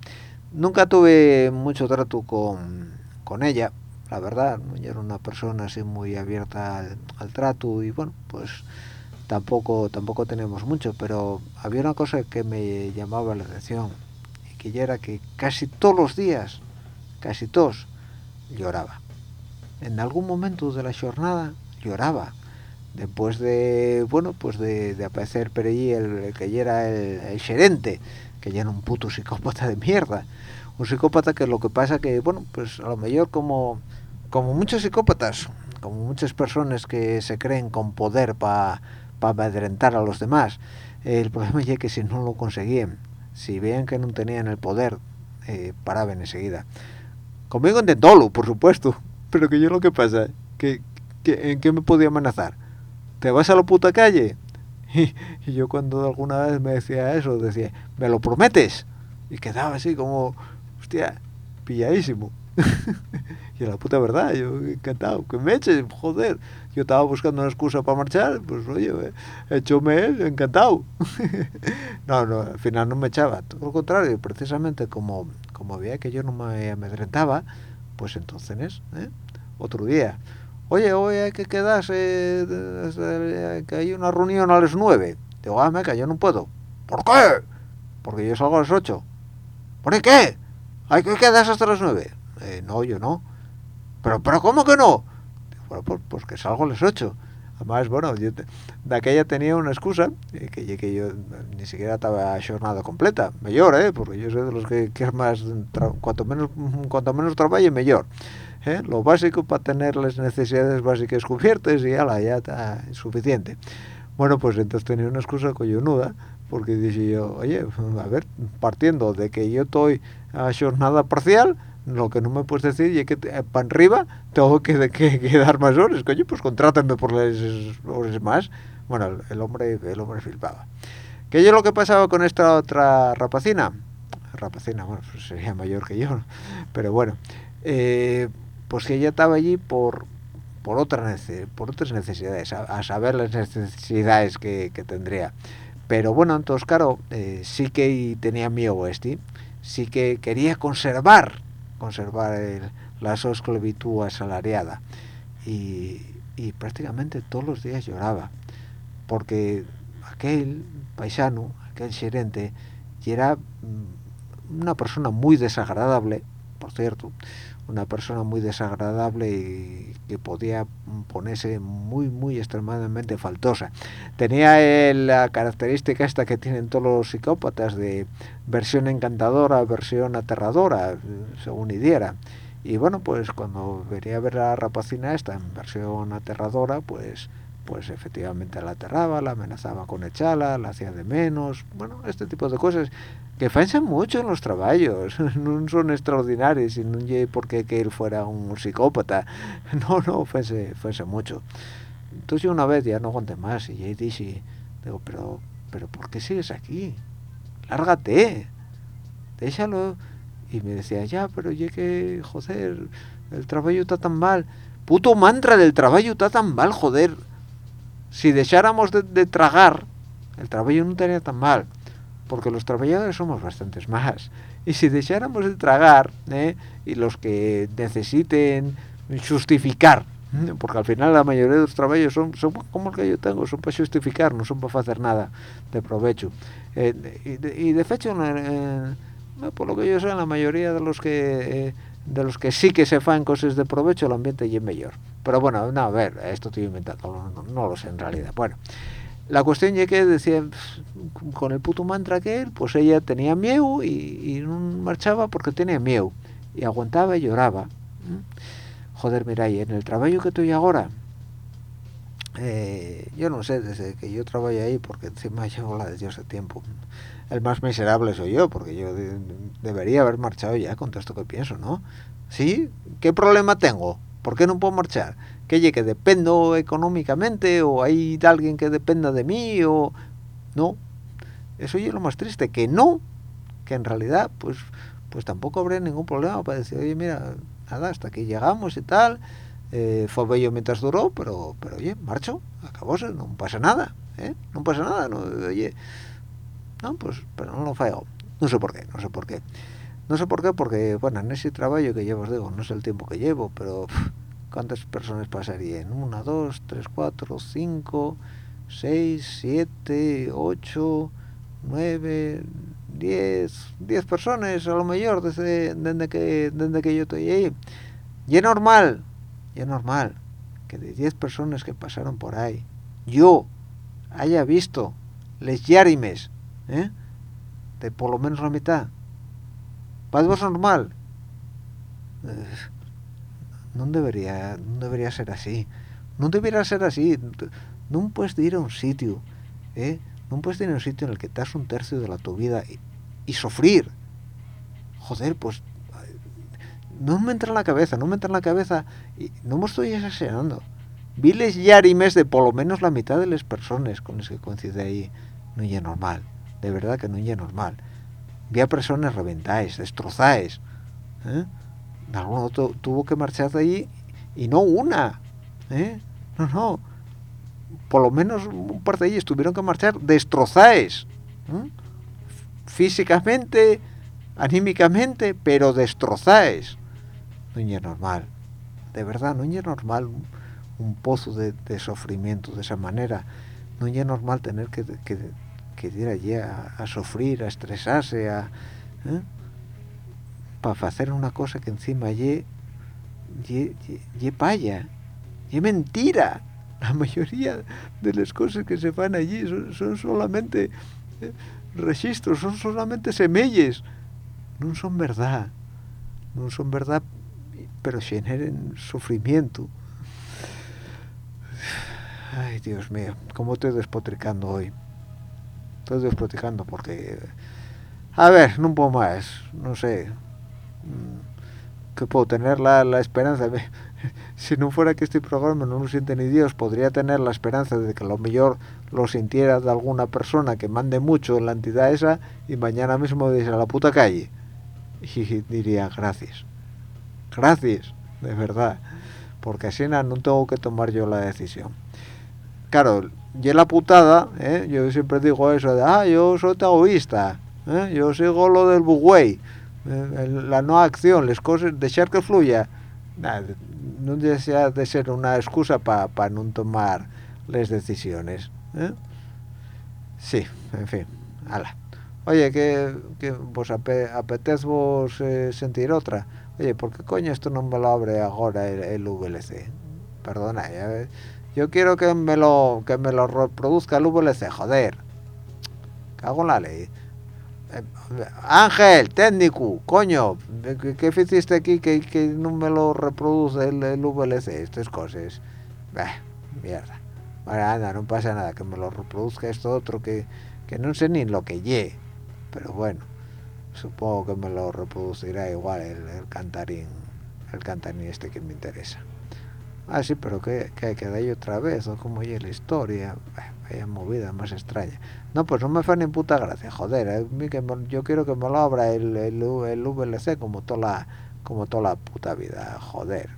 Nunca tuve mucho trato con, con ella, la verdad, yo era una persona así muy abierta al, trato y bueno, pues tampoco tampoco tenemos mucho, pero había una cosa que me llamaba la atención y que ya era que casi todos los días, casi todos, lloraba. En algún momento de la jornada lloraba. Después de, bueno, pues de, aparecer por el, que ya era el, el gerente, que ya era un puto psicópata de mierda. Un psicópata que lo que pasa que, bueno, pues a lo mejor como como muchos psicópatas, como muchas personas que se creen con poder para pa amedrentar a los demás, el problema es que si no lo conseguían, si veían que no tenían el poder, eh, paraban enseguida. Conmigo intentólo, por supuesto, pero que yo lo que pasa, que, que ¿en qué me podía amenazar? ¿Te vas a la puta calle? <laughs> Y, yo cuando alguna vez me decía eso, decía, ¿me lo prometes? Y quedaba así como, hostia, pilladísimo. <laughs> y la puta verdad, yo encantado, que me eches, joder. Yo estaba buscando una excusa para marchar, pues oye, echóme él, encantado. <laughs> no, no, al final no me echaba, todo lo contrario, precisamente como, como veía que yo no me amedrentaba, pues entonces, ¿eh? otro día. Oye, hoy hay que quedarse, eh, que hay una reunión a las nueve. Digo, ah, meca, yo no puedo. ¿Por qué? Porque yo salgo a las ocho. ¿Por qué? Hay que quedarse hasta las nueve. Eh, no, yo no. Pero, pero ¿cómo que no? Bueno, pues, pues que salgo a las 8. Además, bueno, yo de aquella tenía una excusa, eh, que, yo ni siquiera estaba jornada completa. Mejor, ¿eh? Porque yo soy de los que más, cuanto menos cuanto menos trabajo, mejor. ¿Eh? Lo básico para tener las necesidades básicas cubiertas y ala, ya está suficiente. Bueno, pues entonces tenía una excusa coyonuda, porque dije yo, oye, a ver, partiendo de que yo estoy a jornada parcial, lo que no me puedes decir es que para arriba tengo que, que, que, dar más horas coño pues contrátame por las horas más bueno el, hombre el hombre filpaba ¿qué es lo que pasaba con esta otra rapacina? rapacina bueno pues sería mayor que yo pero bueno eh, pues que ella estaba allí por por otra por otras necesidades a, saber las necesidades que, que, tendría. Pero bueno entonces claro eh, sí que tenía miedo este. Sí que quería conservar conservar la esclavitud asalariada. Y, y, prácticamente todos los días lloraba porque aquel paisano, aquel gerente era una persona muy desagradable, por cierto, una persona muy desagradable y que podía ponerse muy muy extremadamente faltosa. Tenía la característica esta que tienen todos los psicópatas de versión encantadora versión aterradora según idiera y bueno pues cuando vería ver a la rapacina esta en versión aterradora pues pues efectivamente la aterraba, la amenazaba con echarla, la hacía de menos, bueno, este tipo de cosas que fallan mucho en los trabajos, <laughs> no son extraordinarios y no es porque que él fuera un psicópata, <laughs> no, no, fuese, fuese mucho. Entonces yo una vez ya no aguanté más y ya dije, digo, pero, pero ¿por qué sigues aquí? Lárgate, déjalo. Y me decía, ya, pero ya que, joder, el trabajo está tan mal. Puto mantra del trabajo está tan mal, joder si dejáramos de, de, tragar, el trabajo no estaría tan mal, porque los trabajadores somos bastantes más. Y si dejáramos de tragar, ¿eh? y los que necesiten justificar, ¿eh? porque al final la mayoría de los trabajos son, son como el que yo tengo, son para justificar, no son para hacer nada de provecho. Eh, y, de, hecho, por lo que yo sé, la mayoría de los que eh, de los que sí que se fan cosas de provecho, el ambiente es mejor. Pero bueno, no, a ver, esto estoy inventando, no, lo sé en realidad. Bueno, la cuestión es que decía, con el puto mantra que él, pues ella tenía miedo y, y no marchaba porque tenía miedo. Y aguantaba y lloraba. Joder, mira, y en el trabajo que estoy ahora, eh, yo no sé, desde que yo trabajo ahí, porque encima llevo la desde hace tiempo, el más miserable soy yo, porque yo de, debería haber marchado ya con todo esto que pienso, ¿no? ¿Sí? ¿Qué problema tengo? ¿Por qué no puedo marchar? ¿Que, que dependo económicamente o hay alguien que dependa de mí o... No, eso es lo más triste, que no, que en realidad pues pues tampoco habría ningún problema para decir, oye, mira, nada, hasta aquí llegamos y tal, eh, fue bello mientras duró pero pero oye marcho acabóse no pasa nada ¿eh? no pasa nada no oye no pues pero no lo feo. No sé por qué no sé por qué. No sé por qué porque bueno en ese trabajo que llevo os digo no sé el tiempo que llevo pero cuántas personas pasarían una dos tres cuatro cinco seis siete ocho nueve diez diez personas a lo mejor desde, desde que desde que yo estoy ahí. Y es normal y es normal que de 10 personas que pasaron por ahí, yo haya visto les yárimes, ¿eh? de por lo menos la mitad. ¿Para vos normal? Eh, no debería, no debería ser así. No debería ser así. No puedes ir a un sitio, ¿eh? No puedes ir a un sitio en el que estás un tercio de la tu vida y, y sufrir. Joder, pues no me entra en la cabeza, no me entra en la cabeza, y no me estoy exagerando. Viles yarimes de por lo menos la mitad de las personas con las que coincide ahí, no es normal, de verdad que no es normal. Vi a personas reventáis, destrozáis. ¿eh? Alguno tuvo que marchar de ahí y no una, ¿eh? no, no. Por lo menos un par de ellos tuvieron que marchar destrozáis. ¿eh? Físicamente, anímicamente, pero destrozáis no es normal de verdad no es normal un, pozo de, sufrimiento de esa manera no es normal tener que, ir allí a, sufrir a estresarse a ¿eh? para hacer una cosa que encima allí y paya y mentira la mayoría de las cosas que se van allí son, solamente ¿eh? registros son solamente semillas no son verdad no son verdad pero generen sufrimiento. Ay, Dios mío, ¿cómo estoy despotricando hoy? Estoy despotricando porque... A ver, no puedo más, no sé. Mm, que puedo tener la, la esperanza. <laughs> Si no fuera que este programa no lo siente ni Dios, podría tener la esperanza de que lo mejor lo sintiera de alguna persona que mande mucho en la entidad esa y mañana mismo dice a la puta calle. <laughs> Y diría gracias gracias, de verdad, porque así no tengo que tomar yo la decisión. Claro, y la putada, ¿eh? yo siempre digo eso de, ah, yo soy egoísta, ¿eh? yo sigo lo del bugüey, ¿eh? la no acción, las cosas, dejar que fluya, no desea de ser una excusa para no tomar las decisiones. Sí, en fin, ala. Oye, que, vos apetece vos sentir otra oye, ¿por qué coño esto no me lo abre ahora el, VLC? Perdona, yo quiero que me lo que me lo reproduzca el VLC, joder. Cago en la ley. Eh, Ángel, técnico, coño, ¿qué, hiciste aquí que, que, no me lo reproduce el, el VLC? Estas cosas. Bah, mierda. Bueno, anda, no pasa nada, que me lo reproduzca esto otro que, que no sé ni lo que lle. Pero bueno supongo que me lo reproducirá igual el, cantarín el cantarín este que me interesa ah sí pero que, que, que de ahí otra vez o como oye la historia. Vaya movida más extraña. No pues no me fue ni puta gracia joder eh, yo quiero que me lo abra el, el, el VLC como toda la como toda la puta vida joder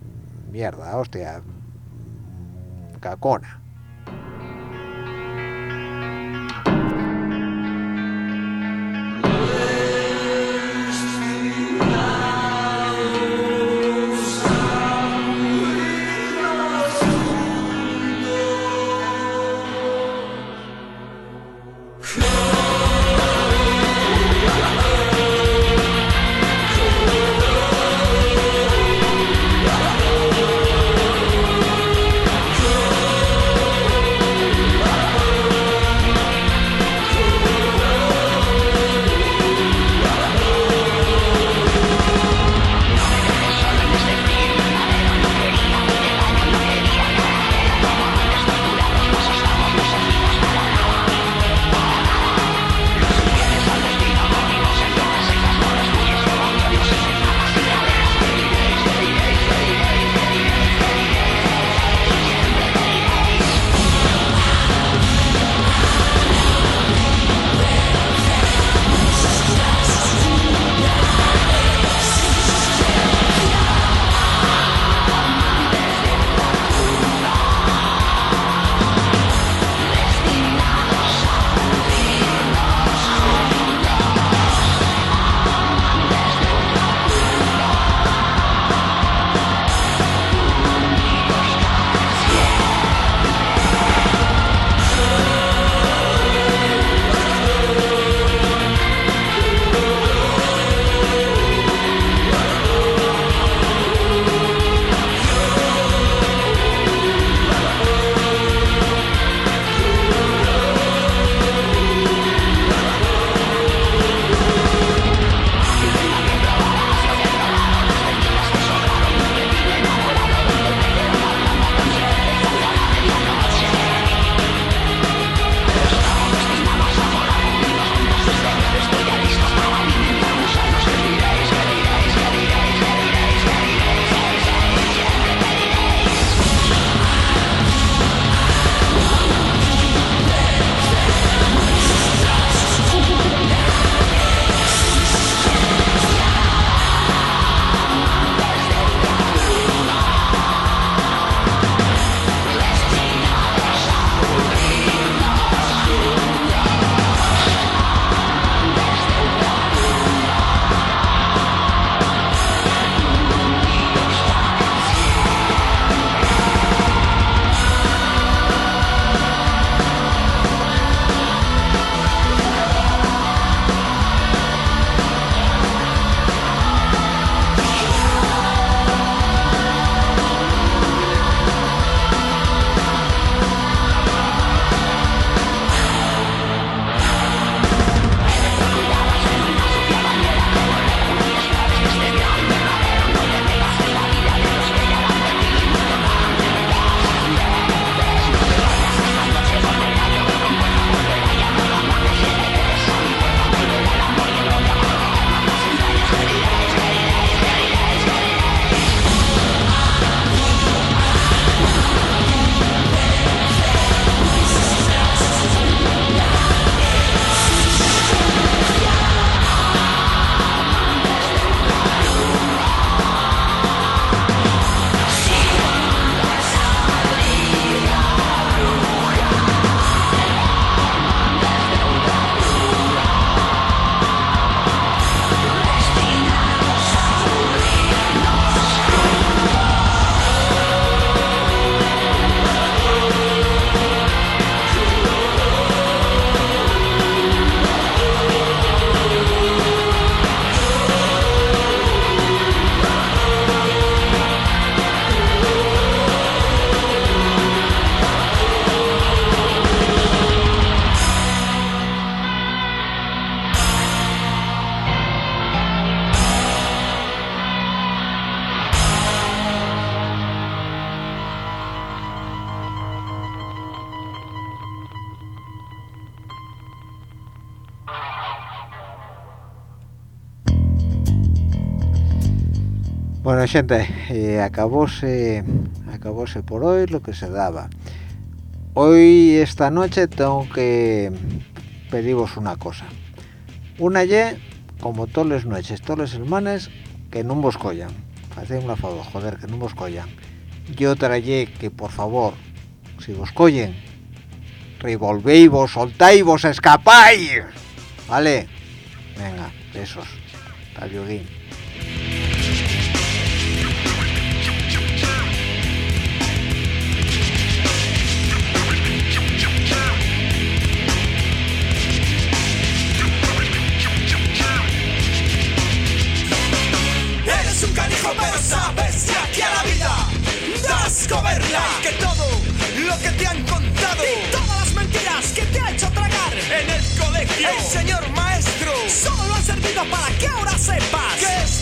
mierda hostia cacona gente, eh, acabóse, acabóse por hoy lo que se daba. Hoy, esta noche, tengo que pediros una cosa. Una Y, como todas las noches, todas las semanas, que no vos collan. Haced una favor, joder, que no vos collan. Y otra Y, que por favor, si vos collen, revolvéis soltáis vos, escapáis. ¿Vale? Venga, besos. Hasta sabes que aquí a la vida das coberla. Que todo lo que te han contado Y todas las mentiras que te ha hecho tragar en el colegio. El señor maestro Solo han servido para que ahora sepas Que esto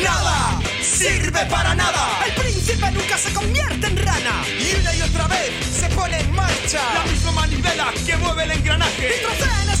Sirve para nada. El príncipe nunca se convierte en rana. Y una y otra vez se pone en marcha. La misma manivela que mueve el engranaje. Y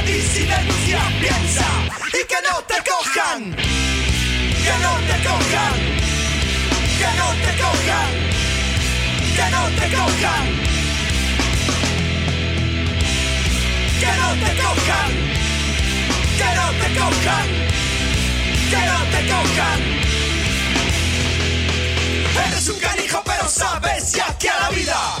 disidencia, piensa y que no te cojan, que no te cojan, que no te cojan, que no te cojan. Que no te cojan, que no te cojan, que no te cojan. Eres un canijo, pero sabes ya que a la vida